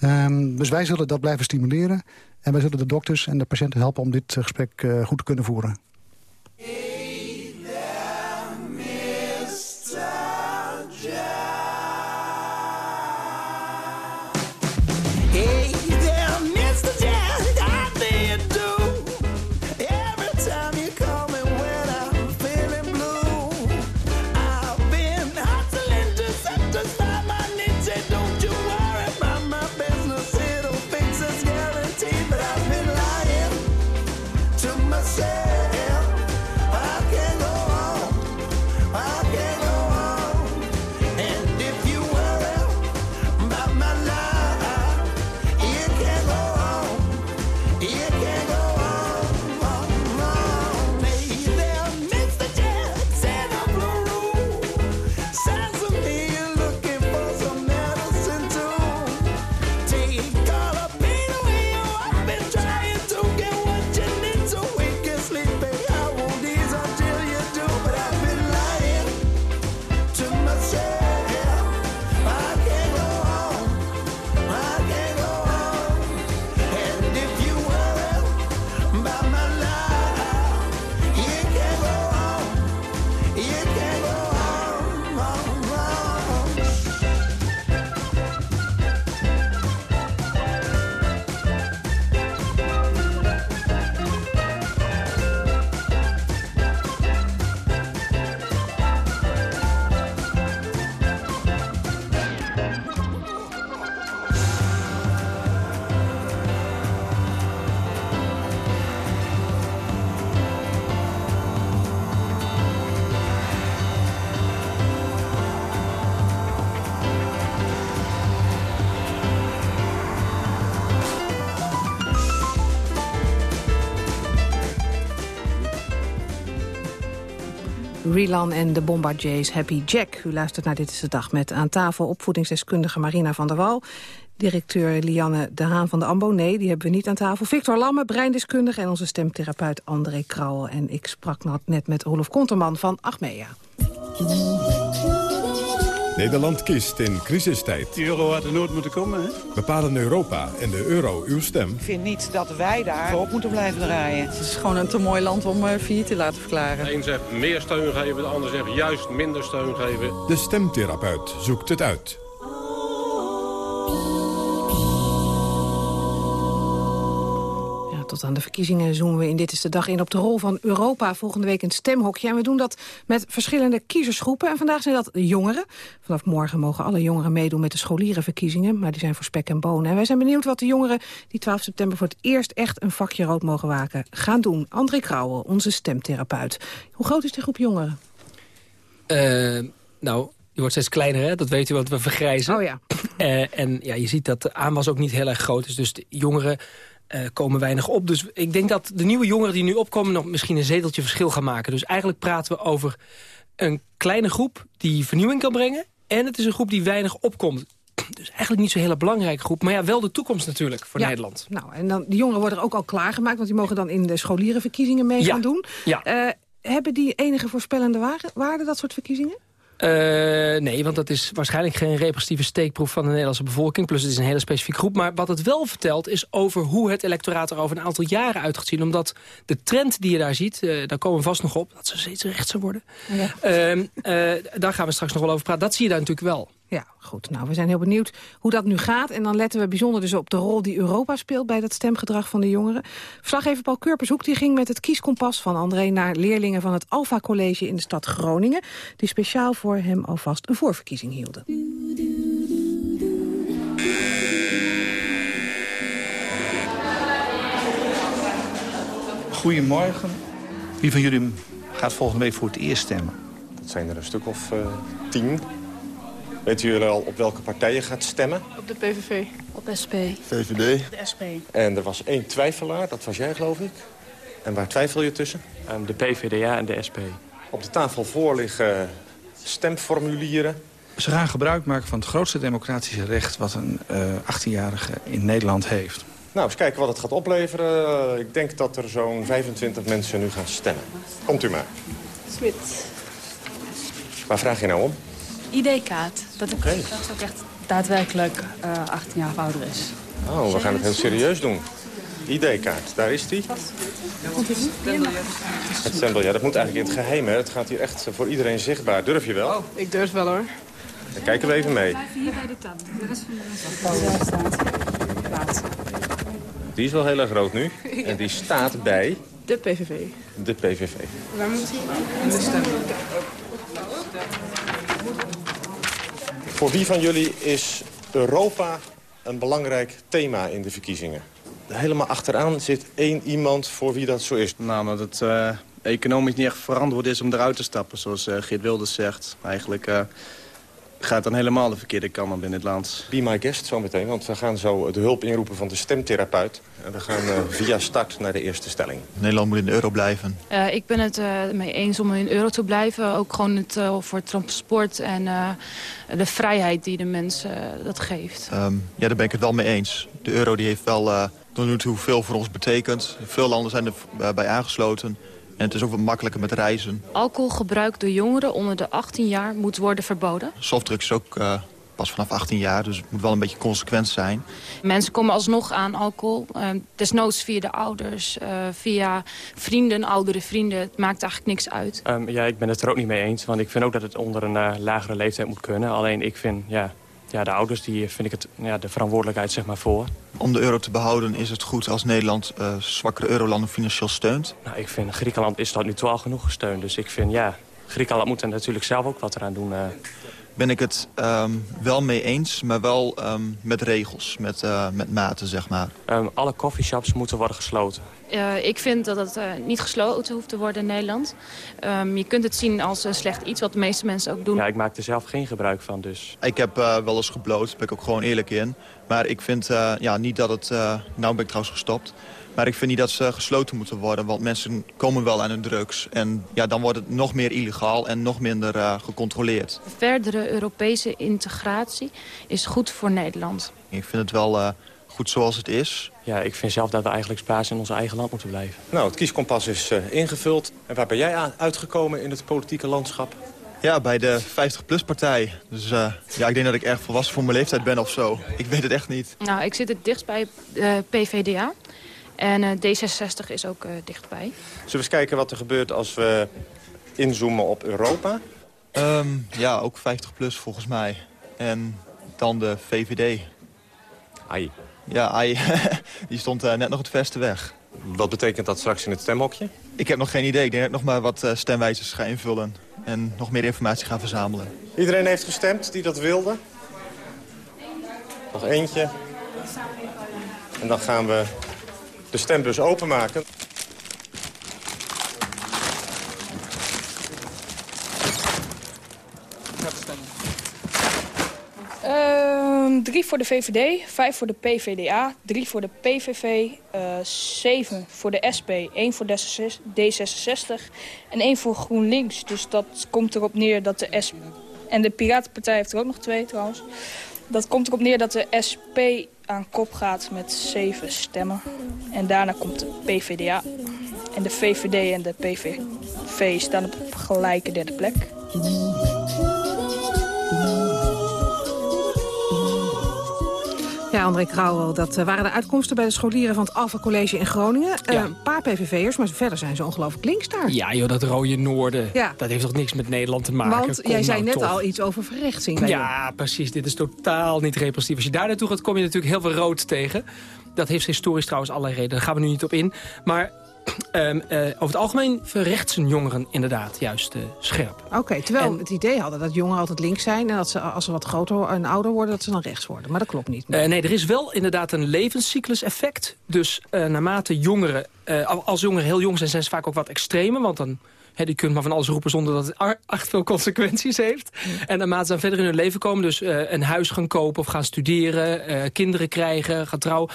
Um, dus wij zullen dat blijven stimuleren. En wij zullen de dokters en de patiënten helpen om dit gesprek uh, goed te kunnen voeren. Rilan en de Bombardiers Happy Jack. U luistert naar Dit is de Dag met aan tafel opvoedingsdeskundige Marina van der Wal... directeur Lianne de Haan van de AMBO. Nee, die hebben we niet aan tafel. Victor Lamme, breindeskundige en onze stemtherapeut André Krauwel. En ik sprak net met Rolof Konterman van Achmea. Nederland kiest in crisistijd. De euro had er nooit moeten komen, hè? Bepalen Europa en de euro uw stem. Ik vind niet dat wij daar op moeten blijven draaien. Het is gewoon een te mooi land om uh, failliet te laten verklaren. De een zegt meer steun geven, de ander zegt juist minder steun geven. De stemtherapeut zoekt het uit. Tot aan de verkiezingen zoomen we in Dit is de Dag in op de rol van Europa volgende week in het stemhokje. En we doen dat met verschillende kiezersgroepen. En vandaag zijn dat de jongeren. Vanaf morgen mogen alle jongeren meedoen met de scholierenverkiezingen. Maar die zijn voor spek en bonen. En wij zijn benieuwd wat de jongeren die 12 september voor het eerst echt een vakje rood mogen waken gaan doen. André Krauwel, onze stemtherapeut. Hoe groot is die groep jongeren? Uh, nou, die wordt steeds kleiner, hè? dat weet u, want we vergrijzen. Oh ja. Uh, en ja, je ziet dat de aanwas ook niet heel erg groot is. Dus de jongeren uh, komen weinig op. Dus ik denk dat de nieuwe jongeren die nu opkomen... nog misschien een zeteltje verschil gaan maken. Dus eigenlijk praten we over een kleine groep die vernieuwing kan brengen. En het is een groep die weinig opkomt. Dus eigenlijk niet zo'n hele belangrijke groep. Maar ja, wel de toekomst natuurlijk voor ja. Nederland. Nou, en dan, die jongeren worden ook al klaargemaakt... want die mogen dan in de scholierenverkiezingen mee ja. gaan doen. Ja. Uh, hebben die enige voorspellende waarde, waarde dat soort verkiezingen? Uh, nee, want dat is waarschijnlijk geen representatieve steekproef van de Nederlandse bevolking. Plus het is een hele specifieke groep. Maar wat het wel vertelt is over hoe het electoraat er over een aantal jaren uit gaat zien. Omdat de trend die je daar ziet, uh, daar komen we vast nog op, dat ze steeds rechtser worden. Ja. Uh, daar gaan we straks nog wel over praten. Dat zie je daar natuurlijk wel. Ja, goed. Nou, we zijn heel benieuwd hoe dat nu gaat. En dan letten we bijzonder dus op de rol die Europa speelt... bij dat stemgedrag van de jongeren. Verslaggever Paul Kurpershoek die ging met het kieskompas van André... naar leerlingen van het Alpha College in de stad Groningen... die speciaal voor hem alvast een voorverkiezing hielden. Goedemorgen. Wie van jullie gaat volgende week voor het eerst stemmen? Dat zijn er een stuk of uh, tien. Weten jullie al op welke partij je gaat stemmen? Op de PVV. Op SP. VVD. De SP. En er was één twijfelaar, dat was jij geloof ik. En waar twijfel je tussen? Um, de PVDA en de SP. Op de tafel voor liggen stemformulieren. Ze gaan gebruik maken van het grootste democratische recht... wat een uh, 18-jarige in Nederland heeft. Nou, eens kijken wat het gaat opleveren. Ik denk dat er zo'n 25 mensen nu gaan stemmen. Komt u maar. Smit. Waar vraag je nou om? ID-kaart. Dat, okay. dat ook echt daadwerkelijk uh, 18 jaar ouder is. Oh, we gaan het heel serieus doen. ID-kaart, daar is die. Het stempel, ja, dat moet eigenlijk in het geheim, hè. Het gaat hier echt voor iedereen zichtbaar. Durf je wel? Oh, ik durf wel, hoor. Dan kijken we even mee. Hier bij de rest van de staat. Plaats. Die is wel heel erg groot nu. [LAUGHS] En die staat bij... De PVV. De PVV. Waar moet hij? De stem. Voor wie van jullie is Europa een belangrijk thema in de verkiezingen? Helemaal achteraan zit één iemand voor wie dat zo is. Nou, dat uh, economisch niet echt verantwoord is om eruit te stappen, zoals uh, Geert Wilders zegt. Eigenlijk uh, gaat dan helemaal de verkeerde kant op in dit land. Be my guest zometeen, want we gaan zo de hulp inroepen van de stemtherapeut. En we gaan via start naar de eerste stelling. Nederland moet in de euro blijven. ik ben het mee eens om in de euro te blijven. Ook gewoon het, voor het transport en de vrijheid die de mensen dat geeft. Um, ja, daar ben ik het wel mee eens. De euro die heeft wel tot nu toe veel voor ons betekent. Veel landen zijn erbij aangesloten. En het is ook wat makkelijker met reizen. Alcoholgebruik door jongeren onder de 18 jaar moet worden verboden. Softdrugs is ook uh, pas vanaf 18 jaar, dus het moet wel een beetje consequent zijn. Mensen komen alsnog aan alcohol. Uh, desnoods via de ouders, uh, via vrienden, oudere vrienden. Het maakt eigenlijk niks uit. Um, ja, ik ben het er ook niet mee eens. Want ik vind ook dat het onder een uh, lagere leeftijd moet kunnen. Alleen ik vind, ja, ja, de ouders, die vind ik het, ja, de verantwoordelijkheid zeg maar voor. Om de euro te behouden is het goed als Nederland uh, zwakkere eurolanden financieel steunt? Nou, ik vind Griekenland is tot nu al genoeg gesteund. Dus ik vind, ja, Griekenland moet er natuurlijk zelf ook wat eraan doen. Uh. Ben ik het um, wel mee eens, maar wel um, met regels, met, uh, met maten, zeg maar. Um, alle coffeeshops moeten worden gesloten. Uh, ik vind dat het uh, niet gesloten hoeft te worden in Nederland. Um, je kunt het zien als slecht iets, wat de meeste mensen ook doen. Ja, ik maak er zelf geen gebruik van, dus. Ik heb uh, wel eens gebloot, daar ben ik ook gewoon eerlijk in. Maar ik vind ja, niet dat het... nou ben ik trouwens gestopt. Maar ik vind niet dat ze gesloten moeten worden, want mensen komen wel aan hun drugs. En ja, dan wordt het nog meer illegaal en nog minder uh, gecontroleerd. Verdere Europese integratie is goed voor Nederland. Ik vind het wel uh, goed zoals het is. Ja, ik vind zelf dat we eigenlijk spaars in ons eigen land moeten blijven. Nou, het kieskompas is uh, ingevuld. En waar ben jij uitgekomen in het politieke landschap? Ja, bij de 50PLUS-partij. Dus uh, ja, ik denk dat ik erg volwassen voor mijn leeftijd ben of zo. Ik weet het echt niet. Nou, ik zit het dichtst bij uh, PVDA. En uh, D66 is ook uh, dichtbij. Zullen we eens kijken wat er gebeurt als we inzoomen op Europa? Um, ja, ook 50PLUS volgens mij. En dan de VVD. Ai. Ja, ai. [LAUGHS] Die stond uh, net nog het verste weg. Wat betekent dat straks in het stemhokje? Ik heb nog geen idee. Ik denk dat ik nog maar wat stemwijzers ga invullen. En nog meer informatie ga verzamelen. Iedereen heeft gestemd die dat wilde? Nog eentje. En dan gaan we de stembus openmaken. Uh, drie voor de VVD, vijf voor de PVDA, drie voor de PVV, uh, zeven voor de SP, één voor D66 en één voor GroenLinks. Dus dat komt erop neer dat de SP... En de Piratenpartij heeft er ook nog twee trouwens. Dat komt erop neer dat de SP aan kop gaat met zeven stemmen. En daarna komt de PVDA. En de VVD en de PVV staan op gelijke derde plek. Ja, André Krauwel, dat uh, waren de uitkomsten bij de scholieren van het Alpha College in Groningen. Ja. Een paar PVV'ers, maar verder zijn ze ongelooflijk links daar. Ja joh, dat rode noorden, Ja. dat heeft toch niks met Nederland te maken? Want Kom jij zei nou net toch. al iets over verrechtsing. Ja, precies. Dit is totaal niet repressief. Als je daar naartoe gaat, kom je natuurlijk heel veel rood tegen. Dat heeft historisch trouwens allerlei redenen. Daar gaan we nu niet op in. Maar ehm, eh, over het algemeen verrechtsen jongeren inderdaad juist uh, scherp. Oké, terwijl we het idee hadden dat jongeren altijd links zijn... en dat ze als ze wat groter en ouder worden, dat ze dan rechts worden. Maar dat klopt niet. Nee, nee er is wel inderdaad een levenscyclus-effect. Dus naarmate jongeren, als jongeren heel jong zijn, zijn ze vaak ook wat extremer. Want dan He, die kunt maar van alles roepen zonder dat het echt [LAUGHS] veel consequenties heeft. En naarmate ze dan verder in hun leven komen, dus uh, een huis gaan kopen of gaan studeren... Uh, kinderen krijgen, gaan trouwen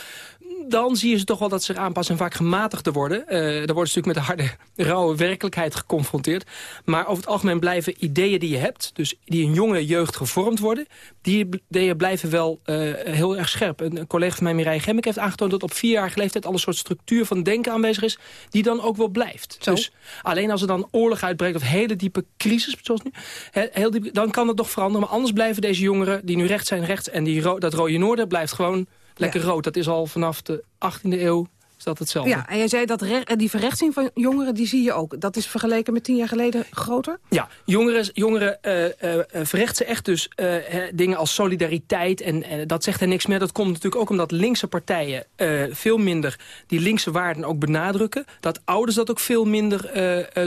dan zie je ze toch wel dat ze zich aanpassen en vaak gematigder worden. Uh, daar worden ze natuurlijk met de harde, [LAUGHS] rauwe werkelijkheid geconfronteerd. Maar over het algemeen blijven ideeën die je hebt... dus die in jonge jeugd gevormd worden... die ideeën blijven wel uh, heel erg scherp. Een, collega van mij, Mireille Gemmek, heeft aangetoond... dat op vierjarige leeftijd al een soort structuur van denken aanwezig is... die dan ook wel blijft. Zo? Dus alleen als er dan oorlog uitbreekt of hele diepe crisis, zoals nu... heel diep, dan kan het nog veranderen. Maar anders blijven deze jongeren die nu rechts zijn rechts... en die ro dat rode noorden blijft gewoon lekker rood. Dat is al vanaf de 18e eeuw is dat hetzelfde. Ja, en jij zei dat die verrechtsing van jongeren, die zie je ook. Dat is vergeleken met tien jaar geleden groter? Ja, jongeren, jongeren uh, uh, verrechten echt dus uh, dingen als solidariteit. En dat zegt er niks meer. Dat komt natuurlijk ook omdat linkse partijen veel minder die linkse waarden ook benadrukken. Dat ouders dat ook veel minder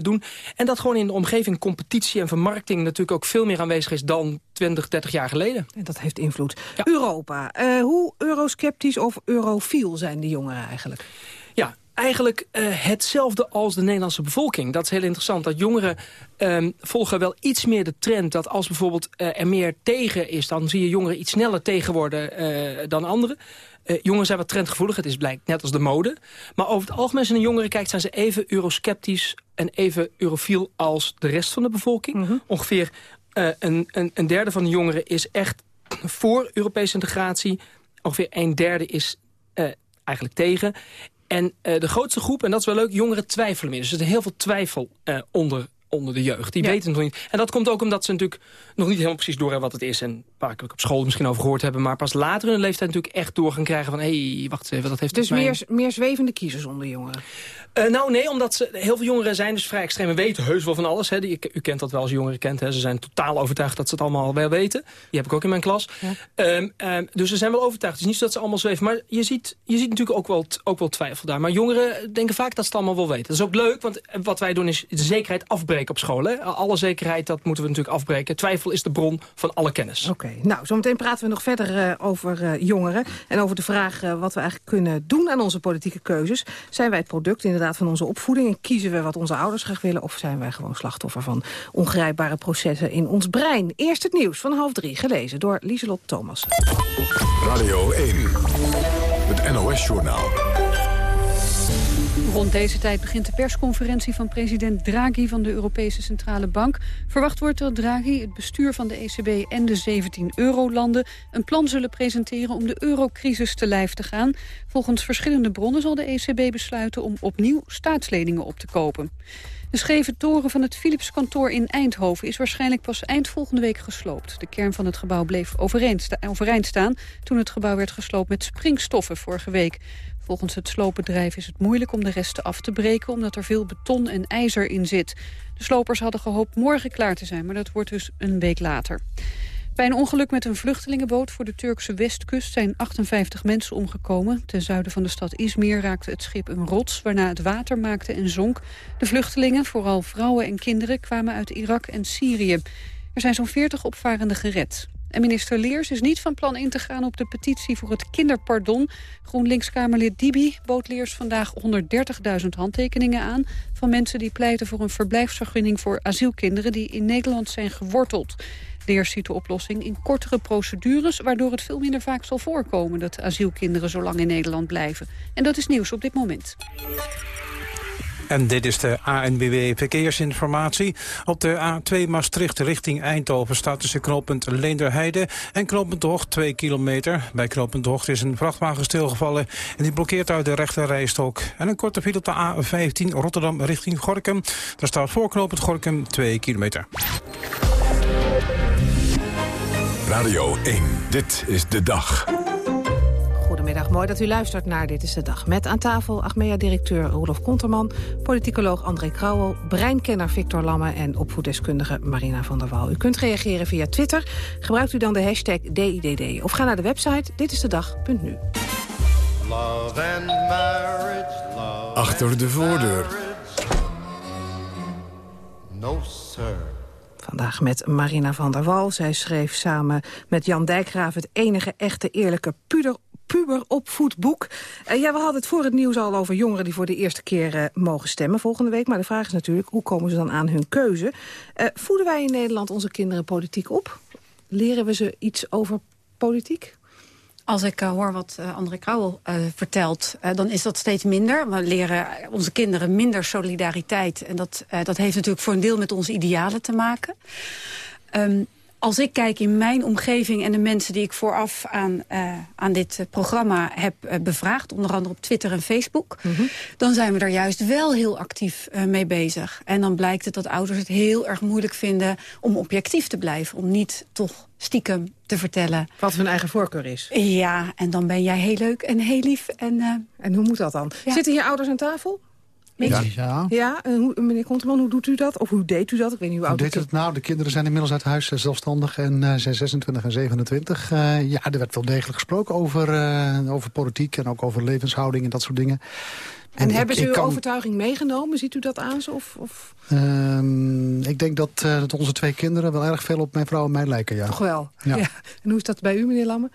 doen. En dat gewoon in de omgeving competitie en vermarkting natuurlijk ook veel meer aanwezig is dan 20, 30 jaar geleden. En dat heeft invloed. Europa. hoe eurosceptisch of eurofiel zijn die jongeren eigenlijk? Ja, eigenlijk uh, hetzelfde als de Nederlandse bevolking. Dat is heel interessant. Dat jongeren um, volgen wel iets meer de trend... dat als bijvoorbeeld uh, er meer tegen is... dan zie je jongeren iets sneller tegen worden uh, dan anderen. jongeren zijn wat trendgevoelig, het is blijkt net als de mode. Maar over het algemeen zijn de jongeren kijkt... zijn ze even eurosceptisch en even eurofiel als de rest van de bevolking. Mm -hmm. Ongeveer een, een, een derde van de jongeren is echt voor Europese integratie. Ongeveer een derde is eigenlijk tegen. En uh, de grootste groep, en dat is wel leuk, jongeren twijfelen meer. Dus er zit heel veel twijfel onder onder de jeugd. Die weten het nog niet. En dat komt ook omdat ze natuurlijk nog niet helemaal precies doorhebben wat het is. En waar ik op school misschien over gehoord hebben. Maar pas later in de leeftijd natuurlijk echt door gaan krijgen van... hé, hey, wacht even, dat heeft... Dus meer, meer zwevende kiezers onder jongeren? Uh, nou nee, omdat ze, heel veel jongeren zijn dus vrij extreem en weten heus wel van alles. Hè. Die, u kent dat wel als jongeren kent. Hè. Ze zijn totaal overtuigd dat ze het allemaal wel weten. Die heb ik ook in mijn klas. Ja. Um, um, dus ze zijn wel overtuigd. Het is niet zo dat ze allemaal zweven. Maar je ziet, je ziet natuurlijk ook wel, ook wel twijfel daar. Maar jongeren denken vaak dat ze het allemaal wel weten. Dat is ook leuk, want wat wij doen is de zekerheid afbreken op school. Hè. Alle zekerheid, dat moeten we natuurlijk afbreken. Twijfel is de bron van alle kennis. Oké, okay. nou, zometeen praten we nog verder uh, over uh, jongeren. En over de vraag uh, wat we eigenlijk kunnen doen aan onze politieke keuzes. Zijn wij het product inderdaad van onze opvoeding? En kiezen we wat onze ouders graag willen? Of zijn wij gewoon slachtoffer van ongrijpbare processen in ons brein? Eerst het nieuws van half drie, gelezen door Lieselot Thomas. Radio 1, het NOS-journaal. Rond deze tijd begint de persconferentie van president Draghi van de Europese Centrale Bank. Verwacht wordt dat Draghi, het bestuur van de ECB en de 17 eurolanden... een plan zullen presenteren om de eurocrisis te lijf te gaan. Volgens verschillende bronnen zal de ECB besluiten om opnieuw staatsleningen op te kopen. De scheve toren van het Philips-kantoor in Eindhoven is waarschijnlijk pas eind volgende week gesloopt. De kern van het gebouw bleef overeind staan toen het gebouw werd gesloopt met springstoffen vorige week. Volgens het sloopbedrijf is het moeilijk om de resten af te breken... omdat er veel beton en ijzer in zit. De slopers hadden gehoopt morgen klaar te zijn, maar dat wordt dus een week later. Bij een ongeluk met een vluchtelingenboot voor de Turkse westkust zijn 58 mensen omgekomen. Ten zuiden van de stad Izmir raakte het schip een rots waarna het water maakte en zonk. De vluchtelingen, vooral vrouwen en kinderen, kwamen uit Irak en Syrië. Er zijn zo'n 40 opvarenden gered. En minister Leers is niet van plan in te gaan op de petitie voor het kinderpardon. GroenLinks-Kamerlid Dibi bood Leers vandaag 130.000 handtekeningen aan... van mensen die pleiten voor een verblijfsvergunning voor asielkinderen... die in Nederland zijn geworteld. Leers ziet de oplossing in kortere procedures... waardoor het veel minder vaak zal voorkomen dat asielkinderen zo lang in Nederland blijven. En dat is nieuws op dit moment. En dit is de ANWB Verkeersinformatie. Op de A2 Maastricht richting Eindhoven staat tussen knooppunt Leenderheide en knooppunt Hoog 2 kilometer. Bij knooppunt Hoog is een vrachtwagen stilgevallen en die blokkeert uit de rechte rijstok. En een korte file op de A15 Rotterdam richting Gorkum. Daar staat voor knooppunt Gorkum 2 kilometer. Radio 1, dit is de dag. Goedemiddag, mooi dat u luistert naar Dit is de Dag. Met aan tafel Achmea-directeur Rolof Konterman... politicoloog André Krauwel, breinkenner Victor Lamme... en opvoeddeskundige Marina van der Wal. U kunt reageren via Twitter. Gebruikt u dan de hashtag DIDD. Of ga naar de website ditistedag.nu. Achter de voordeur. No, sir. Vandaag met Marina van der Wal. Zij schreef samen met Jan Dijkgraaf het enige echte eerlijke puder puberopvoedboek. Uh, ja, we hadden het voor het nieuws al over jongeren die voor de eerste keer uh, mogen stemmen volgende week. Maar de vraag is natuurlijk, hoe komen ze dan aan hun keuze? Uh, voeden wij in Nederland onze kinderen politiek op? Leren we ze iets over politiek? Als ik uh, hoor wat uh, André Krauwel uh, vertelt, dan is dat steeds minder. We leren onze kinderen minder solidariteit. En dat, dat heeft natuurlijk voor een deel met onze idealen te maken. Um, als ik kijk in mijn omgeving en de mensen die ik vooraf aan, uh, aan dit uh, programma heb uh, bevraagd... onder andere op Twitter en Facebook... Mm -hmm. dan zijn we er juist wel heel actief mee bezig. En dan blijkt het dat ouders het heel erg moeilijk vinden... om objectief te blijven, om niet toch stiekem te vertellen. Wat hun eigen voorkeur is. Ja, en dan ben jij heel leuk en heel lief. En, en hoe moet dat dan? Ja. Zitten hier ouders aan tafel? Ja. ja. ja en hoe, meneer Konterman, hoe doet u dat? Of hoe deed u dat? Ik weet niet hoe oud u deed het nou? De kinderen zijn inmiddels uit huis zelfstandig en uh, zijn 26 en 27. Uh, ja, er werd wel degelijk gesproken over, uh, over politiek en ook over levenshouding en dat soort dingen. En, en hebben ze uw kan... overtuiging meegenomen? Ziet u dat aan ze? Of, of? Um, ik denk dat, dat onze twee kinderen wel erg veel op mijn vrouw en mij lijken, ja. Toch wel? Ja. ja. [LAUGHS] En hoe is dat bij u, meneer Lamme?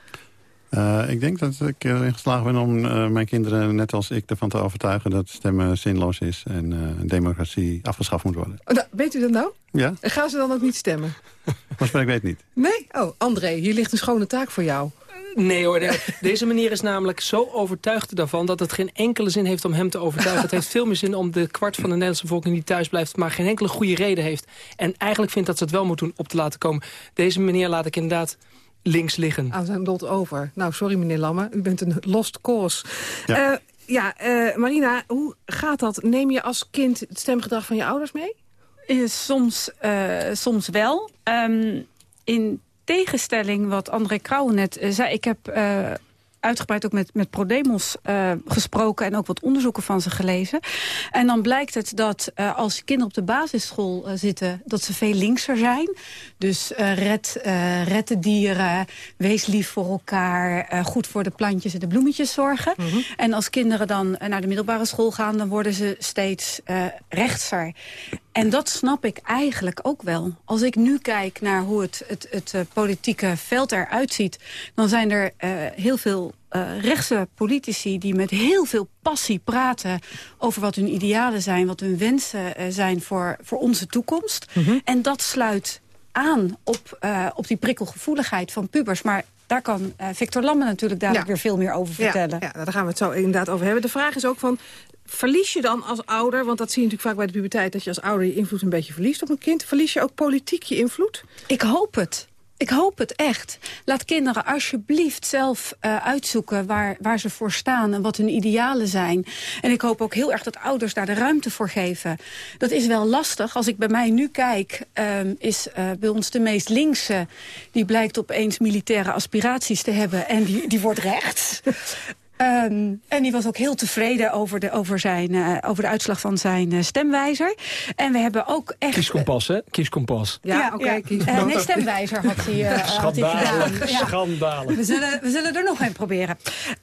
Uh, ik denk dat ik erin geslaagd ben om uh, mijn kinderen, net als ik, ervan te overtuigen dat stemmen zinloos is en uh, democratie afgeschaft moet worden. Oh, nou, weet u dat nou? Ja. En gaan ze dan ook niet stemmen? [LAUGHS] Maar ik weet niet. Nee? Oh, André, hier ligt een schone taak voor jou. Nee hoor, [LAUGHS] deze meneer is namelijk zo overtuigd daarvan... dat het geen enkele zin heeft om hem te overtuigen. Het heeft veel meer zin om de kwart van de Nederlandse bevolking die thuis blijft... maar geen enkele goede reden heeft. En eigenlijk vindt dat ze het wel moet doen op te laten komen. Deze meneer laat ik inderdaad links liggen. Aan zijn lot over. Nou, sorry meneer Lamme, u bent een lost cause. Ja, uh, ja uh, Marina, hoe gaat dat? Neem je als kind het stemgedrag van je ouders mee? Uh, soms, soms wel. Um, in tegenstelling wat André Krauw net zei... ik heb uitgebreid ook met, met ProDemos uh, gesproken... en ook wat onderzoeken van ze gelezen. En dan blijkt het dat uh, als kinderen op de basisschool uh, zitten... dat ze veel linkser zijn. Dus red, red de dieren, wees lief voor elkaar... goed voor de plantjes en de bloemetjes zorgen. Mm -hmm. En als kinderen dan naar de middelbare school gaan... dan worden ze steeds rechtser. En dat snap ik eigenlijk ook wel. Als ik nu kijk naar hoe het, het, het, het politieke veld eruit ziet... dan zijn er uh, heel veel uh, rechtse politici die met heel veel passie praten... over wat hun idealen zijn, wat hun wensen zijn voor, voor onze toekomst. Mm -hmm. En dat sluit aan op, op die prikkelgevoeligheid van pubers. Maar daar kan Victor Lamme natuurlijk dadelijk ja. weer veel meer over vertellen. Ja, ja, daar gaan we het zo inderdaad over hebben. De vraag is ook van, verlies je dan als ouder... want dat zie je natuurlijk vaak bij de puberteit... dat je als ouder je invloed een beetje verliest op een kind. Verlies je ook politiek je invloed? Ik hoop het. Ik hoop het echt. Laat kinderen alsjeblieft zelf uh, uitzoeken waar, waar ze voor staan... en wat hun idealen zijn. En ik hoop ook heel erg dat ouders daar de ruimte voor geven. Dat is wel lastig. Als ik bij mij nu kijk, um, is uh, bij ons de meest linkse... die blijkt opeens militaire aspiraties te hebben en die, die wordt rechts. Um, en die was ook heel tevreden over de, over zijn, uh, over de uitslag van zijn uh, stemwijzer. En we hebben ook echt... Kieskompas, hè? Kieskompas. Ja, ja oké. Okay, ja. uh, [LAUGHS] nee, stemwijzer had hij, uh, had hij gedaan. Ja. Schandalig. We zullen, we zullen er nog een proberen.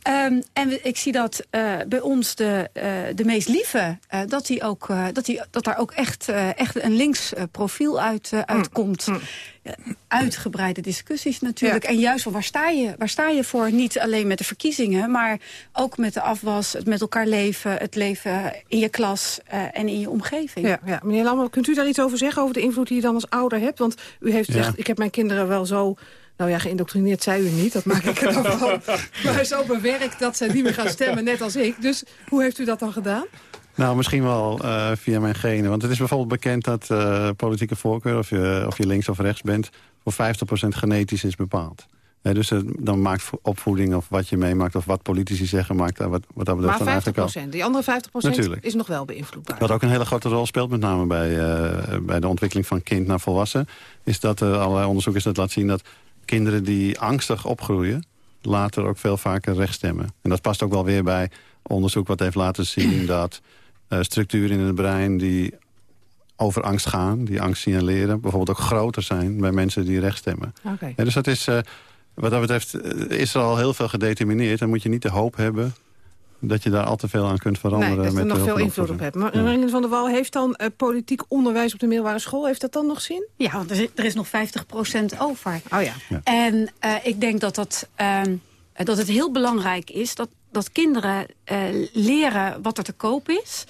Um, en we, ik zie dat bij ons de, de meest lieve... dat, die ook, dat, die, dat daar ook echt, echt een links profiel uit, uitkomt. Mm. Mm uitgebreide discussies natuurlijk. Ja. En juist van waar sta, je, waar sta je voor? Niet alleen met de verkiezingen, maar ook met de afwas, het met elkaar leven, het leven in je klas uh, en in je omgeving. Ja, ja. Meneer Lammel, kunt u daar iets over zeggen, over de invloed die je dan als ouder hebt? Want u heeft gezegd, ja. ik heb mijn kinderen wel zo... Nou ja, geïndoctrineerd zei u niet, dat maak ik er dan van. [LAUGHS] Maar zo bewerkt dat ze niet meer gaan stemmen, net als ik. Dus hoe heeft u dat dan gedaan? Nou, misschien wel uh, via mijn genen. Want het is bijvoorbeeld bekend dat uh, politieke voorkeur... Of je, of je links of rechts bent, voor 50% genetisch is bepaald. He, dus uh, dan maakt opvoeding of wat je meemaakt... of wat politici zeggen, maakt wat, wat dat betreft... Maar 50 procent, die andere 50 procent is nog wel beïnvloedbaar. Wat ook een hele grote rol speelt, met name bij, bij de ontwikkeling van kind naar volwassen... is dat er allerlei onderzoek is dat laat zien dat kinderen die angstig opgroeien... later ook veel vaker recht stemmen. En dat past ook wel weer bij onderzoek wat heeft laten zien [CLEARS THROAT] dat structuren in het brein die over angst gaan, die angst signaleren... bijvoorbeeld ook groter zijn bij mensen die recht stemmen. Okay. Ja, dus dat is, uh, wat dat betreft is er al heel veel gedetermineerd. Dan moet je niet de hoop hebben dat je daar al te veel aan kunt veranderen. Nee, dat je er nog veel invloed op hebt. Maar Marine van der Wal, heeft dan uh, politiek onderwijs op de middelbare school... heeft dat dan nog zin? Ja, want er is, er is nog 50% over. Oh ja. ja. En uh, ik denk dat, dat, uh, dat het heel belangrijk is... dat dat kinderen uh, leren wat er te koop is,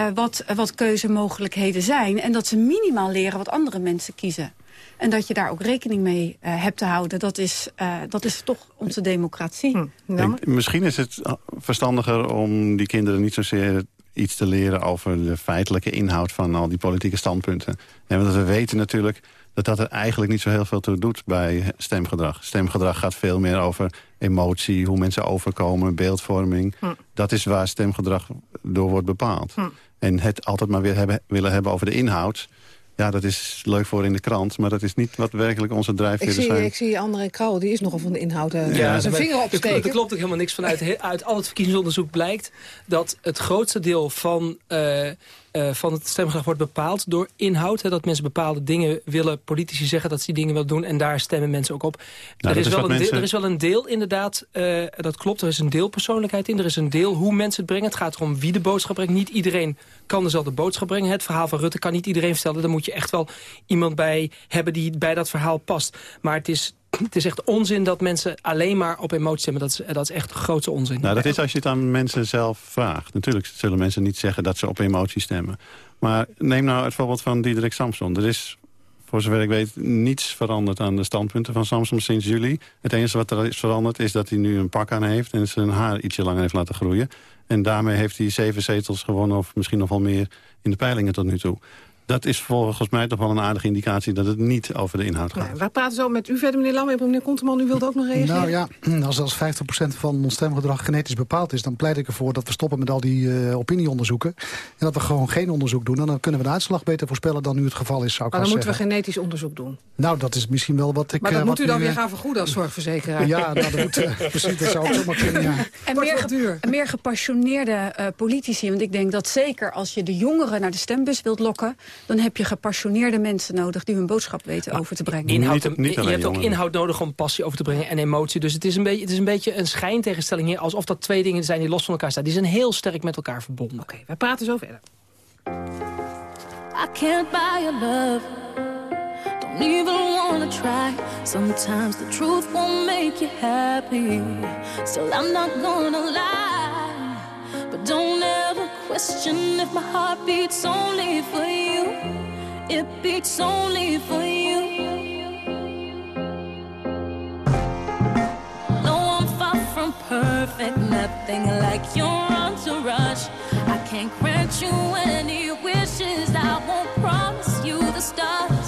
uh, wat, wat keuzemogelijkheden zijn... en dat ze minimaal leren wat andere mensen kiezen. En dat je daar ook rekening mee hebt te houden. Dat is, dat is toch onze democratie. Hm. Denk, misschien is het verstandiger om die kinderen niet zozeer iets te leren... over de feitelijke inhoud van al die politieke standpunten. En want we weten natuurlijk dat dat er eigenlijk niet zo heel veel toe doet bij stemgedrag. Stemgedrag gaat veel meer over emotie, hoe mensen overkomen, beeldvorming. Hm. Dat is waar stemgedrag door wordt bepaald. Hm. En het altijd maar weer hebben, willen hebben over de inhoud... Ja, dat is leuk voor in de krant, maar dat is niet wat werkelijk onze drijfveren ik zie, zijn. Ik zie André Krauw, die is nogal van de inhoud uh, ja, zijn vinger opsteken. Er, er klopt ook helemaal niks vanuit. Uit al het verkiezingsonderzoek blijkt dat het grootste deel van... Uh, uh, van het stemgedrag wordt bepaald door inhoud. Hè, dat mensen bepaalde dingen willen, politici zeggen dat ze die dingen willen doen... en daar stemmen mensen ook op. Nou, er, is is wel een mensen... deel, er is wel een deel inderdaad, uh, dat klopt, er is een deel persoonlijkheid in. Er is een deel hoe mensen het brengen. Het gaat erom wie de boodschap brengt. Niet iedereen kan dezelfde boodschap brengen. Het verhaal van Rutte kan niet iedereen vertellen. Daar moet je echt wel iemand bij hebben die bij dat verhaal past. Maar het is het is echt onzin dat mensen alleen maar op emotie stemmen. Dat is, dat is echt grootste onzin. Nou, dat is als je het aan mensen zelf vraagt. Natuurlijk zullen mensen niet zeggen dat ze op emotie stemmen. Maar neem nou het voorbeeld van Diederik Samson. Er is, voor zover ik weet, niets veranderd aan de standpunten van Samson sinds juli. Het enige wat er is veranderd is dat hij nu een pak aan heeft... en zijn haar ietsje langer heeft laten groeien. En daarmee heeft hij zeven zetels gewonnen... of misschien nog wel meer in de peilingen tot nu toe dat is volgens mij toch wel een aardige indicatie... dat het niet over de inhoud gaat. Nee, wij praten zo met u verder, meneer Lam. Meneer Konteman, u wilde ook nog reageren? Nou ja, [CLEARS THROAT] als, als 50% van ons stemgedrag genetisch bepaald is... dan pleit ik ervoor dat we stoppen met al die uh, opinieonderzoeken. En dat we gewoon geen onderzoek doen. En dan kunnen we de uitslag beter voorspellen dan nu het geval is, zou ik Maar dan moeten we genetisch onderzoek doen. Nou, dat is misschien wel wat ik... Maar dat uh, moet u dan nu, weer gaan vergoeden als zorgverzekeraar. Ja, nou, dat, moet, uh, [LAUGHS] precies, dat zou ook zomaar kunnen, ja. En meer, ge meer gepassioneerde uh, politici. Want ik denk dat zeker als je de jongeren naar de stembus wilt lokken... dan heb je gepassioneerde mensen nodig die hun boodschap weten over te brengen. Inhoud, Niet- niet je hebt ook inhoud nodig om passie over te brengen en emotie. Dus het is een beetje, het is een, beetje een schijntegenstelling hier. Alsof dat twee dingen zijn die los van elkaar staan. Die zijn heel sterk met elkaar verbonden. Oké, wij praten zo verder. I can't buy your love. Don't even wanna try. Sometimes the truth won't make you happy. Still, I'm not gonna lie. But don't ever question if my heart beats only for you. It beats only for you. No, I'm far from perfect, nothing like your entourage. I can't grant you any wishes. I won't promise you the stars.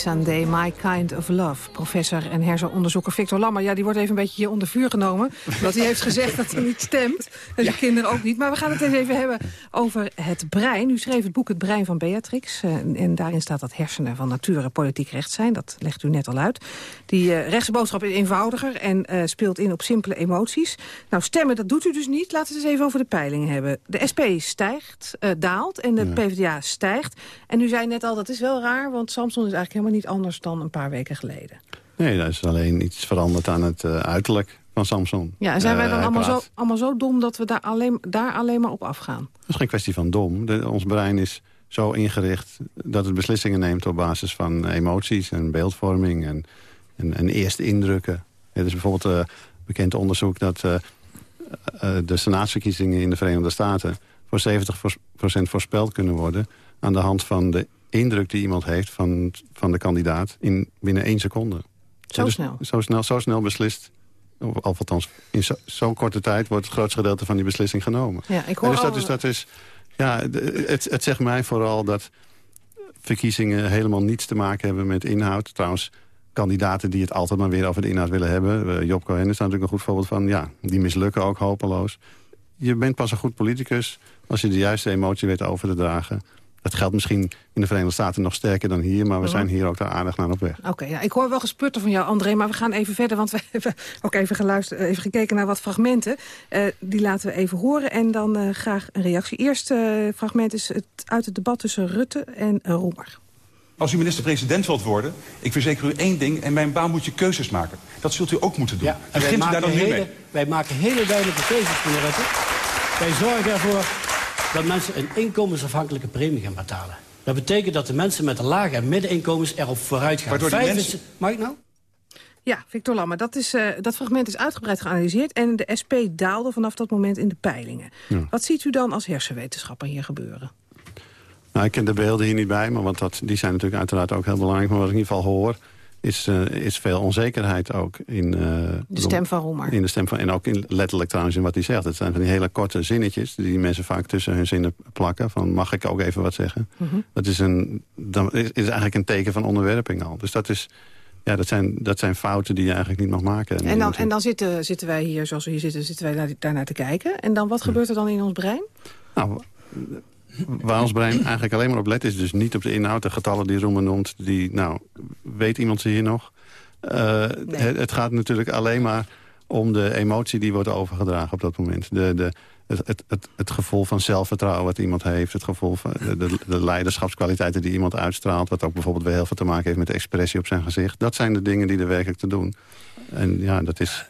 Sunday, My Kind of Love. Professor en hersenonderzoeker Victor Lammer, ja, die wordt even een beetje hier onder vuur genomen. Omdat hij heeft gezegd dat hij niet stemt. En zijn kinderen ook niet. Maar we gaan het eens even hebben over het brein. U schreef het boek Het Brein van Beatrix. eh, en daarin staat dat hersenen van nature politiek recht zijn. Dat legt u net al uit. Die eh rechtse boodschap is eenvoudiger en eh, speelt in op simpele emoties. Nou, stemmen, dat doet u dus niet. Laten we het eens even over de peilingen hebben. De SP stijgt, daalt en de PvdA stijgt. En u zei net al, dat is wel raar, want Samson is eigenlijk helemaal niet anders dan een paar weken geleden. Nee, daar is alleen iets veranderd aan het eh, uiterlijk van Samson. Ja, en zijn wij Eh, dan allemaal zo, allemaal zo dom dat we daar alleen, daar alleen maar op afgaan? Dat is geen kwestie van dom. De- ons brein is zo ingericht dat het beslissingen neemt op basis van emoties en beeldvorming en, en, en eerste indrukken. Er is bijvoorbeeld eh, bekend onderzoek dat eh, eh, de senaatsverkiezingen in de Verenigde Staten voor 70% voorspeld kunnen worden aan de hand van de indruk die iemand heeft van, van de kandidaat in binnen één seconde. Zo dus snel? Zo snel, zo snel beslist. Of, althans, in zo- zo'n korte tijd wordt het grootste gedeelte van die beslissing genomen. Ja, ik hoor dus, dat, dus dat is, ja, het, het zegt mij vooral dat verkiezingen helemaal niets te maken hebben met inhoud. Trouwens, kandidaten die het altijd maar weer over de inhoud willen hebben. eh, Job Cohen is daar natuurlijk een goed voorbeeld van. Ja, die mislukken ook hopeloos. Je bent pas een goed politicus als je de juiste emotie weet over te dragen. Dat geldt misschien in de Verenigde Staten nog sterker dan hier... maar we Mhm. zijn hier ook daar aardig naar op weg. Oké, ja, ik hoor wel gesputter van jou, André, maar we gaan even verder... want we [LAUGHS] hebben ook even, geluisterd, even gekeken naar wat fragmenten. Eh, die laten we even horen en dan eh, graag een reactie. Eerste fragment is het, uit het debat tussen Rutte en eh, Roemer. Als u minister-president wilt worden, ik verzeker u één ding... en mijn baan moet je keuzes maken. Dat zult u ook moeten doen. En wij Begint u daar dan hele, mee? wij maken hele duidelijke keuzes, meneer Rutte. Wij zorgen ervoor dat mensen een inkomensafhankelijke premie gaan betalen. Dat betekent dat de mensen met de lage en middeninkomens erop vooruit gaan. Waardoor die 75 mensen- Mag ik nou? Ja, Victor Lammer, dat, is, eh, dat fragment is uitgebreid geanalyseerd... en de SP daalde vanaf dat moment in de peilingen. Wat ziet u dan als hersenwetenschapper hier gebeuren? Nou, ik ken de beelden hier niet bij, maar want dat, die zijn natuurlijk uiteraard ook heel belangrijk. Maar wat ik in ieder geval hoor, is, eh, is veel onzekerheid ook in... eh, De stem van Roemer. In de stem van, en ook in, letterlijk trouwens in wat hij zegt. Het zijn van die hele korte zinnetjes die mensen vaak tussen hun zinnen plakken. Van mag ik ook even wat zeggen? Mhm. Dat is, een, dan is, is eigenlijk een teken van onderwerping al. Dus dat, is, ja, dat, zijn, dat zijn fouten die je eigenlijk niet mag maken. En dan, en dan zitten, zitten wij hier, zoals we hier zitten, zitten wij daar- daarnaar te kijken. En dan, wat gebeurt er dan in ons brein? Nou, waar ons brein eigenlijk alleen maar op let is dus niet op de inhoud. De getallen die Roemen noemt, die, nou, weet iemand ze hier nog? Eh, het, het gaat natuurlijk alleen maar om de emotie die wordt overgedragen op dat moment. De, de, het, het, het, het gevoel van zelfvertrouwen wat iemand heeft. Het gevoel van de, de, de leiderschapskwaliteiten die iemand uitstraalt. Wat ook bijvoorbeeld weer heel veel te maken heeft met de expressie op zijn gezicht. Dat zijn de dingen die er werkelijk te doen. En ja, dat is,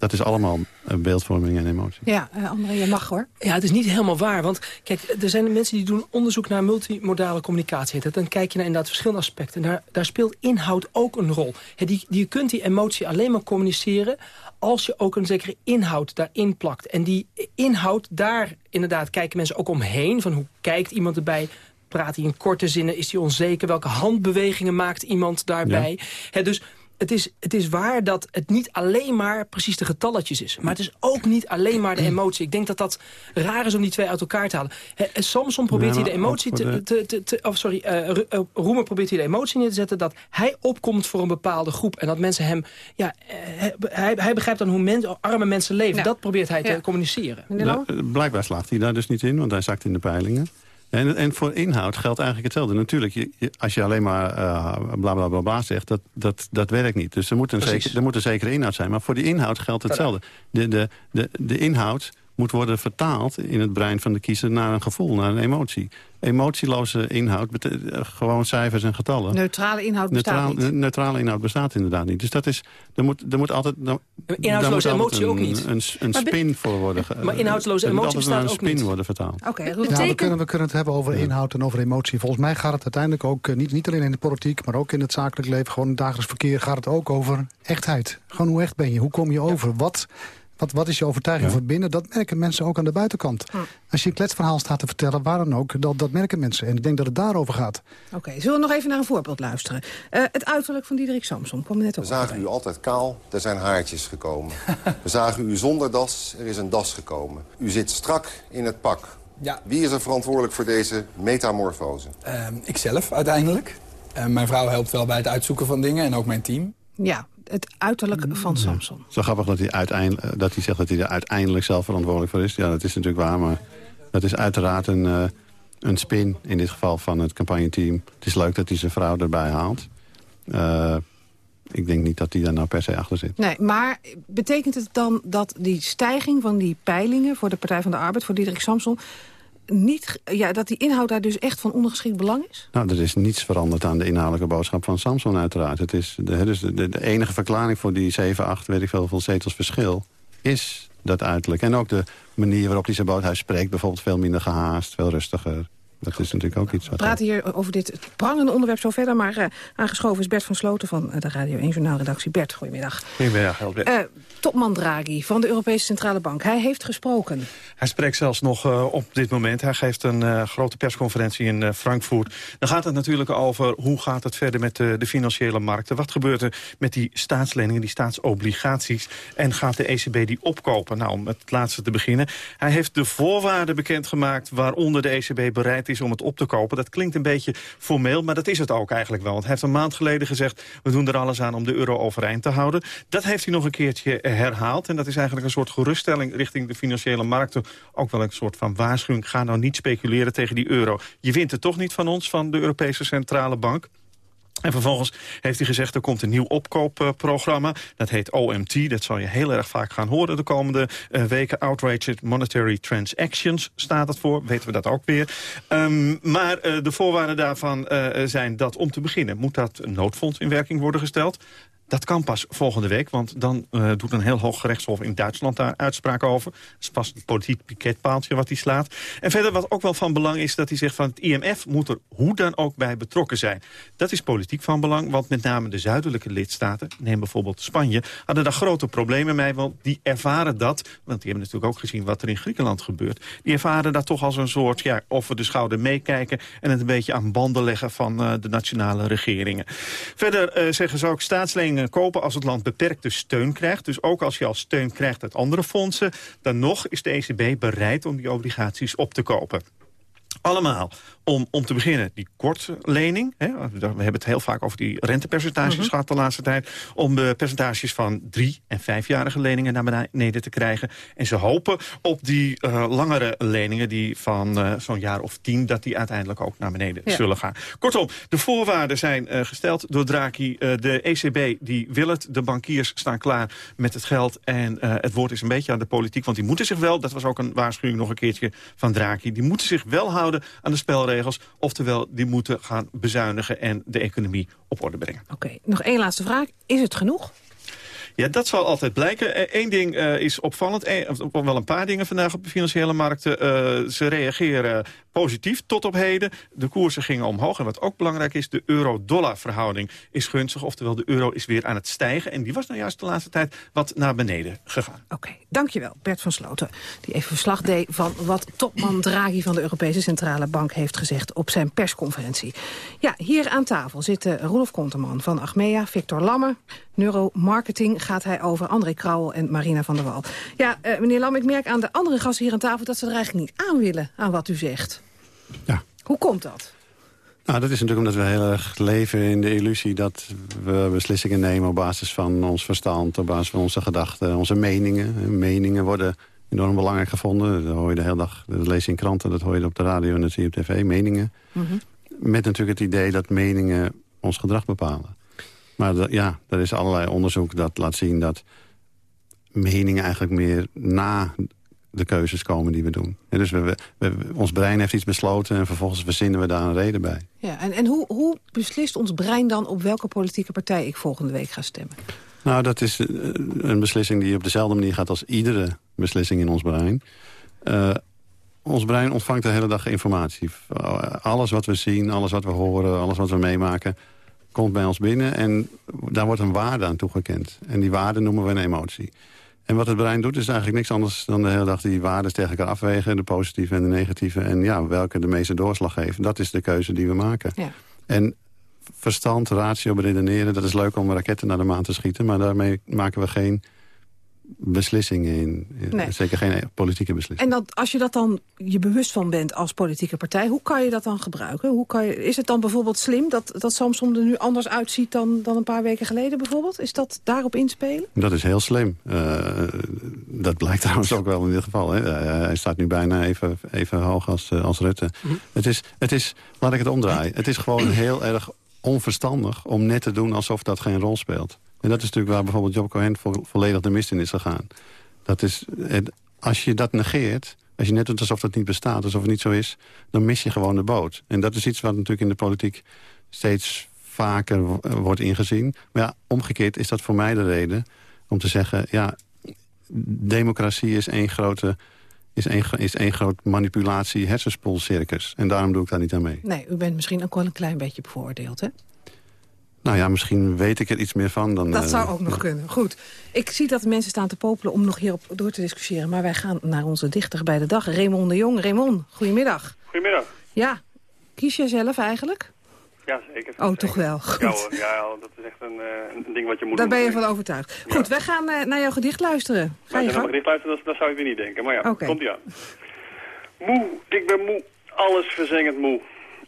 dat is allemaal beeldvorming en emotie. Ja, eh, André, je mag hoor. Ja, het is niet helemaal waar. Want kijk, er zijn mensen die doen onderzoek naar multimodale communicatie. Dan kijk je naar inderdaad verschillende aspecten. Daar, daar speelt inhoud ook een rol. Hè, die, die, je kunt die emotie alleen maar communiceren... als je ook een zekere inhoud daarin plakt. En die inhoud, daar inderdaad kijken mensen ook omheen. Van hoe kijkt iemand erbij? Praat hij in korte zinnen? Is hij onzeker? Welke handbewegingen maakt iemand daarbij? Hè, dus het is, het is waar dat het niet alleen maar precies de getalletjes is. Maar het is ook niet alleen maar de emotie. Ik denk dat dat raar is om die twee uit elkaar te halen. Hè, en Samson probeert hier de emotie te... te, te, te- of sorry, eh, eh, Roemer probeert hier de emotie neer te zetten... dat hij opkomt voor een bepaalde groep. En dat mensen hem... Ja, eh, hij, hij begrijpt dan hoe men, arme mensen leven. Ja. Dat probeert hij Ja. te communiceren. Eh, blijkbaar slaagt hij daar dus niet in, want hij zakt in de peilingen. En, en voor inhoud geldt eigenlijk hetzelfde. Natuurlijk, je, je- als je alleen maar eh bla bla bla bla zegt, dat, dat, dat werkt niet. Dus er moet, een zeker, er moet een zekere inhoud zijn. Maar voor die inhoud geldt hetzelfde. De, de, de, de inhoud moet worden vertaald in het brein van de kiezer naar een gevoel, naar een emotie. Emotieloze inhoud, eh, gewoon cijfers en getallen. Neutrale inhoud bestaat Neutraal- niet. Neutrale inhoud bestaat inderdaad niet. Dus dat is, er moet, er moet altijd... daar- Inhoudsloze daar moet altijd emotie ook een- niet. Een, een spin voor worden... [LAUGHS] Maar inhoudsloze er moet emotie altijd naar bestaat een ook spin niet. worden vertaald. Oké, Ja, we, kunnen, we kunnen het hebben over inhoud en over emotie. Volgens mij gaat het uiteindelijk ook, eh, niet, niet alleen in de politiek... maar ook in het zakelijk leven, gewoon in het dagelijks verkeer... gaat het ook over echtheid. Gewoon hoe echt ben je? Hoe kom je over? Wat, wat, wat is je overtuiging van binnen? Dat merken mensen ook aan de buitenkant. Als je een kletsverhaal staat te vertellen, waar dan ook... dat, dat merken mensen. En ik denk dat het daarover gaat. Oké, zullen we nog even naar een voorbeeld luisteren? Eh, het uiterlijk van Diederik Samson kwam net We op. zagen u altijd kaal, er zijn haartjes gekomen. [LAUGHS] We zagen u zonder das, er is een das gekomen. U zit strak in het pak. Ja. Wie is er verantwoordelijk voor deze metamorfose? Ehm, ikzelf uiteindelijk. Eh, mijn vrouw helpt wel bij het uitzoeken van dingen en ook mijn team. Ja, het uiterlijk van Samson. Zo grappig dat hij, uiteindelijk, dat hij zegt dat hij er uiteindelijk zelf verantwoordelijk voor is. Ja, dat is natuurlijk waar, maar dat is uiteraard een, eh, een spin... in dit geval van het campagneteam. Het is leuk dat hij zijn vrouw erbij haalt. Eh, ik denk niet dat hij daar nou per se achter zit. Nee, maar betekent het dan dat die stijging van die peilingen... voor de Partij van de Arbeid, voor Diederik Samson... Niet, ja, dat die inhoud daar dus echt van ondergeschikt belang is? Nou, er is niets veranderd aan de inhoudelijke boodschap van Samson uiteraard. Het is de, dus de, enige verklaring voor die 7, 8, weet ik veel, veel zetels verschil... is dat uiterlijk. En ook de manier waarop hij zijn boothuis spreekt... bijvoorbeeld veel minder gehaast, veel rustiger. Dat is natuurlijk ook iets wat... We praten hier over dit prangende onderwerp zo verder. Maar uh, aangeschoven is Bert van Sloten van de Radio 1 Journaalredactie. Bert, goedemiddag. Goedemiddag, Albert. Uh, topman Draghi van de Europese Centrale Bank. Hij heeft gesproken. Hij spreekt zelfs nog uh, op dit moment. Hij geeft een uh, grote persconferentie in uh, Frankfurt. Dan gaat het natuurlijk over hoe gaat het verder met de, de financiële markten. Wat gebeurt er met die staatsleningen, die staatsobligaties? En gaat de ECB die opkopen? Nou, om het laatste te beginnen. Hij heeft de voorwaarden bekendgemaakt waaronder de ECB bereid is om het op te kopen. Dat klinkt een beetje formeel, maar dat is het ook eigenlijk wel. Want hij heeft een maand geleden gezegd... we doen er alles aan om de euro overeind te houden. Dat heeft hij nog een keertje herhaald. En dat is eigenlijk een soort geruststelling richting de financiële markten. Ook wel een soort van waarschuwing. Ga nou niet speculeren tegen die euro. Je wint het toch niet van ons, van de Europese Centrale Bank. En vervolgens heeft hij gezegd, er komt een nieuw opkoopprogramma. Dat heet OMT, dat zal je heel erg vaak gaan horen de komende uh, weken. Outraged Monetary Transactions staat het voor, weten we dat ook weer. Um, maar uh, de voorwaarden daarvan uh, zijn dat om te beginnen... moet dat noodfonds in werking worden gesteld. Dat kan pas volgende week, want dan uh, doet een heel hoog gerechtshof in Duitsland daar uitspraak over. Dat is pas het politiek piketpaaltje wat hij slaat. En verder wat ook wel van belang is dat hij zegt van het IMF moet er hoe dan ook bij betrokken zijn. Dat is politiek van belang, want met name de zuidelijke lidstaten, neem bijvoorbeeld Spanje, hadden daar grote problemen mee, want die ervaren dat, want die hebben natuurlijk ook gezien wat er in Griekenland gebeurt, die ervaren dat toch als een soort, ja, over de schouder meekijken en het een beetje aan banden leggen van uh, de nationale regeringen. Verder uh, zeggen ze ook staatsleningen kopen als het land beperkte steun krijgt. Dus ook als je al steun krijgt uit andere fondsen... dan nog is de ECB bereid om die obligaties op te kopen. Allemaal om, om te beginnen die kortlening. Hè, we hebben het heel vaak over die rentepercentages Mhm. gehad de laatste tijd. Om de percentages van drie- en vijfjarige leningen naar beneden te krijgen. En ze hopen op die eh, langere leningen die van eh, zo'n jaar of tien... dat die uiteindelijk ook naar beneden Ja. zullen gaan. Kortom, de voorwaarden zijn eh, gesteld door Draghi. Eh, de ECB die wil het. De bankiers staan klaar met het geld. En het woord is een beetje aan de politiek. Want die moeten zich wel, dat was ook een waarschuwing nog een keertje van Draghi... die moeten zich wel houden aan de spelregels. Oftewel, die moeten gaan bezuinigen en de economie op orde brengen. Oké, nog één laatste vraag. Is het genoeg? Ja, dat zal altijd blijken. Eén ding eh, is opvallend, Eén- of wel een paar dingen vandaag op de financiële markten. Eh, ze reageren positief tot op heden. De koersen gingen omhoog. En wat ook belangrijk is, de euro-dollar verhouding is gunstig. Oftewel, de euro is weer aan het stijgen. En die was nou juist de laatste tijd wat naar beneden gegaan. Oké, dankjewel Bert van Sloten. Die even verslag deed van wat topman Draghi van de Europese Centrale Bank heeft gezegd op zijn persconferentie. Ja, hier aan tafel zitten Rolf Konterman van Achmea, Victor Lamme. Neuromarketing gaat hij over, André Krauwel en Marina van der Wal. Ja, eh, meneer Lamme, ik merk aan de andere gasten hier aan tafel... dat ze er eigenlijk niet aan willen aan wat u zegt. Ja. Hoe komt dat? Nou, dat is natuurlijk omdat we heel erg leven in de illusie... dat we beslissingen nemen op basis van ons verstand... op basis van onze gedachten, onze meningen. Meningen worden enorm belangrijk gevonden. Dat hoor je de hele dag, dat lees je in kranten, dat hoor je op de radio en dat zie je op tv. Meningen. Met natuurlijk het idee dat meningen ons gedrag bepalen. Maar dat- ja, er is allerlei onderzoek dat laat zien dat meningen eigenlijk meer na de keuzes komen die we doen. Dus we, we- we- ons brein heeft iets besloten en vervolgens verzinnen we daar een reden bij. Ja, en, en hoe, hoe beslist ons brein dan op welke politieke partij ik volgende week ga stemmen? Nou, dat is eh, een beslissing die op dezelfde manier gaat als iedere beslissing in ons brein. Eh, ons brein ontvangt de hele dag informatie. Alles wat we zien, alles wat we horen, alles wat we meemaken... komt bij ons binnen en daar wordt een waarde aan toegekend. En die waarde noemen we een emotie. En wat het brein doet is eigenlijk niks anders dan de hele dag die waarden tegen elkaar afwegen. De positieve en de negatieve. En ja, welke de meeste doorslag geven. Dat is de keuze die we maken. Ja. En verstand, ratio, beredeneren, dat is leuk om raketten naar de maan te schieten. Maar daarmee maken we geen beslissingen in. Nee. Zeker geen politieke beslissingen. En dat, als je dat dan je bewust van bent als politieke partij... hoe kan je dat dan gebruiken? Hoe kan je, is het dan bijvoorbeeld slim dat, dat Samson er nu anders uitziet... Dan, dan een paar weken geleden bijvoorbeeld? Is dat daarop inspelen? Dat is heel slim. Uh, dat blijkt [LAUGHS] trouwens ook wel in dit geval. Hè. Uh, hij staat nu bijna even, even hoog als, uh, als Rutte. -hmm. het, is, het is, laat ik het omdraaien. Het is gewoon heel erg onverstandig om net te doen alsof dat geen rol speelt. En dat is natuurlijk waar bijvoorbeeld Job Cohen vo volledig de mist in is gegaan. Dat is, als je dat negeert, als je net doet alsof dat niet bestaat, alsof het niet zo is, dan mis je gewoon de boot. En dat is iets wat natuurlijk in de politiek steeds vaker wordt ingezien. Maar ja, omgekeerd is dat voor mij de reden om te zeggen... ja, democratie is één grote is één, is één groot manipulatie hersenspoelcircus. En daarom doe ik daar niet aan mee. Nee, u bent misschien ook wel een klein beetje bevoordeeld, hè? Nou ja, misschien weet ik er iets meer van dan... Dat zou uh, ook nog kunnen. Goed. Ik zie dat mensen staan te popelen om nog hierop door te discussiëren. Maar wij gaan naar onze dichter bij de dag, Raymond de Jong. Raymond, goedemiddag. Goedemiddag. Ja, kies jij zelf eigenlijk? Ja, zeker. Oh, toch wel. Goed. Ja, hoor, ja, dat is echt een, uh, een ding wat je moet Daar doen. ben je van overtuigd. Goed, wij gaan uh, naar jouw gedicht luisteren. Ga maar je als je naar mijn gedicht luistert, dat, dat zou ik weer niet denken. Maar ja, okay. komt ie aan. Moe, ik ben moe. Alles verzengend moe.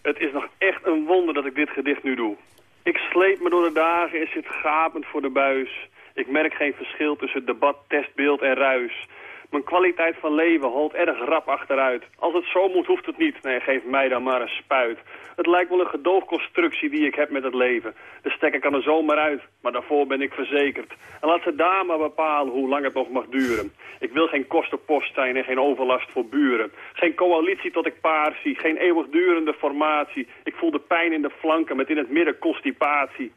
Het is nog echt een wonder dat ik dit gedicht nu doe. Ik sleep me door de dagen en zit gapend voor de buis. Ik merk geen verschil tussen debat, testbeeld en ruis. Mijn kwaliteit van leven holt erg rap achteruit. Als het zo moet, hoeft het niet. Nee, geef mij dan maar een spuit. Het lijkt wel een gedoogconstructie die ik heb met het leven. De stekker kan er zomaar uit, maar daarvoor ben ik verzekerd. En laat ze daar maar bepalen hoe lang het nog mag duren. Ik wil geen kostenpost zijn en geen overlast voor buren. Geen coalitie tot ik paar zie, geen eeuwigdurende formatie. Ik voel de pijn in de flanken met in het midden constipatie.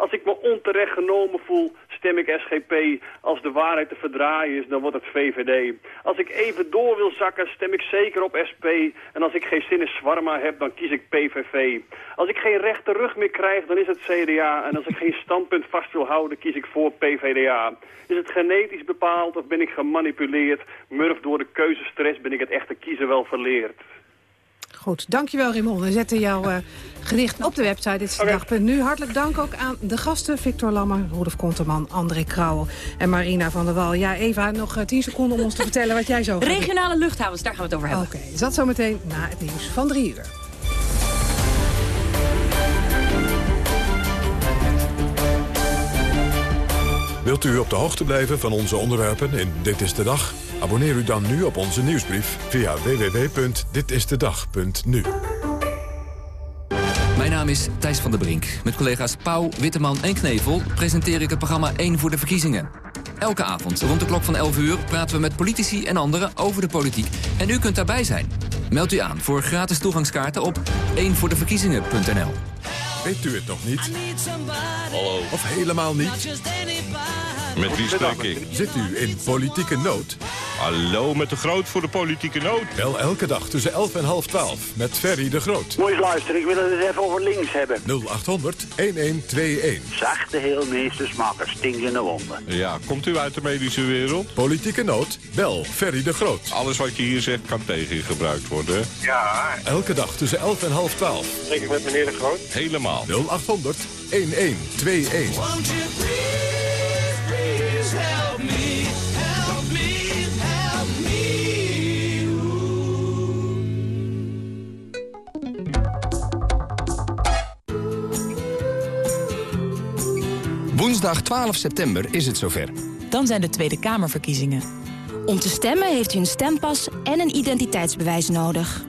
Als ik me onterecht genomen voel, stem ik SGP. Als de waarheid te verdraaien is, dan wordt het VVD. Als ik even door wil zakken, stem ik zeker op SP. En als ik geen zin in zwarma heb, dan kies ik PVV. Als ik geen rechte rug meer krijg, dan is het CDA. En als ik geen standpunt vast wil houden, kies ik voor PVDA. Is het genetisch bepaald of ben ik gemanipuleerd? Murf door de keuzestress ben ik het echte kiezen wel verleerd. Goed, dankjewel Raymond. We zetten jouw uh, gedicht op de website. Dit is de okay. Nu hartelijk dank ook aan de gasten. Victor Lammer, Rodolf Konterman, André Krauwel en Marina van der Wal. Ja, Eva, nog uh, 10 seconden om ons te vertellen wat jij zo gaat Regionale luchthavens, daar gaan we het over hebben. Oké, okay, dat zometeen na het nieuws van drie uur. Wilt u op de hoogte blijven van onze onderwerpen in Dit is de Dag? Abonneer u dan nu op onze nieuwsbrief via www.ditistedag.nu. Mijn naam is Thijs van der Brink. Met collega's Pauw, Witteman en Knevel presenteer ik het programma 1 voor de verkiezingen. Elke avond rond de klok van 11 uur praten we met politici en anderen over de politiek. En u kunt daarbij zijn. Meld u aan voor gratis toegangskaarten op 1voordeverkiezingen.nl. Weet u het nog niet? Hallo. Of helemaal niet? Met wie spreek ik? Zit u in politieke nood? Hallo, met de Groot voor de politieke nood. Wel elke dag tussen 11 en half 12 met Ferry de Groot. Moet je luisteren, ik wil het even over links hebben. 0800 1121. Zachte heelmeester smaken stinkende wonden. Ja, komt u uit de medische wereld? Politieke nood? Bel Ferry de Groot. Alles wat je hier zegt kan tegen je gebruikt worden. Ja. Elke dag tussen 11 en half 12. Spreek ik met meneer de Groot? Helemaal. 0800 1121. Woensdag 12 september is het zover. Dan zijn de Tweede Kamerverkiezingen. Om te stemmen heeft u een stempas en een identiteitsbewijs nodig.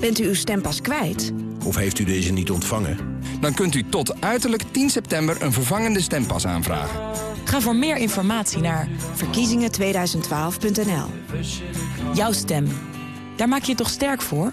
Bent u uw stempas kwijt? Of heeft u deze niet ontvangen? Dan kunt u tot uiterlijk 10 september een vervangende stempas aanvragen. Ga voor meer informatie naar verkiezingen2012.nl. Jouw stem. Daar maak je het toch sterk voor?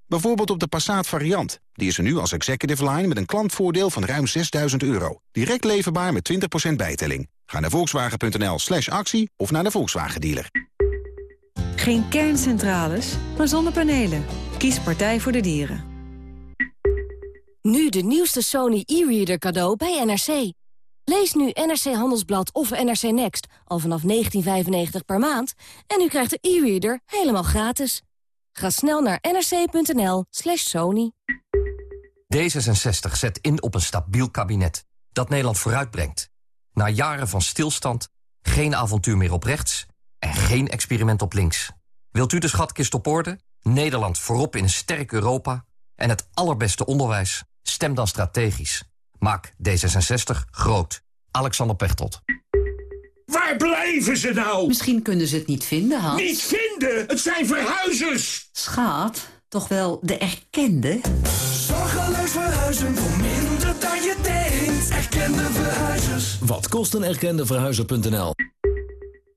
Bijvoorbeeld op de Passat variant. Die is er nu als executive line met een klantvoordeel van ruim 6000 euro. Direct leverbaar met 20% bijtelling. Ga naar volkswagen.nl slash actie of naar de Volkswagen dealer. Geen kerncentrales, maar zonnepanelen. Kies Partij voor de Dieren. Nu de nieuwste Sony e-reader cadeau bij NRC. Lees nu NRC Handelsblad of NRC Next al vanaf 19,95 per maand... en u krijgt de e-reader helemaal gratis. Ga snel naar nrc.nl slash sony. D66 zet in op een stabiel kabinet dat Nederland vooruitbrengt. Na jaren van stilstand, geen avontuur meer op rechts... en geen experiment op links. Wilt u de schatkist op orde? Nederland voorop in een sterk Europa... en het allerbeste onderwijs? Stem dan strategisch. Maak D66 groot. Alexander Pechtold. Waar blijven ze nou? Misschien kunnen ze het niet vinden, Hans. Niet vinden? Het zijn verhuizers! Schaat, toch wel de erkende? Zorgeloos verhuizen voor minder dan je denkt. Erkende verhuizers. Wat kost een erkende verhuizer.nl?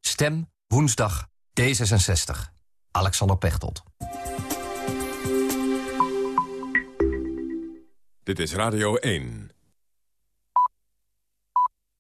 Stem woensdag D66. Alexander Pechtold. Dit is Radio 1.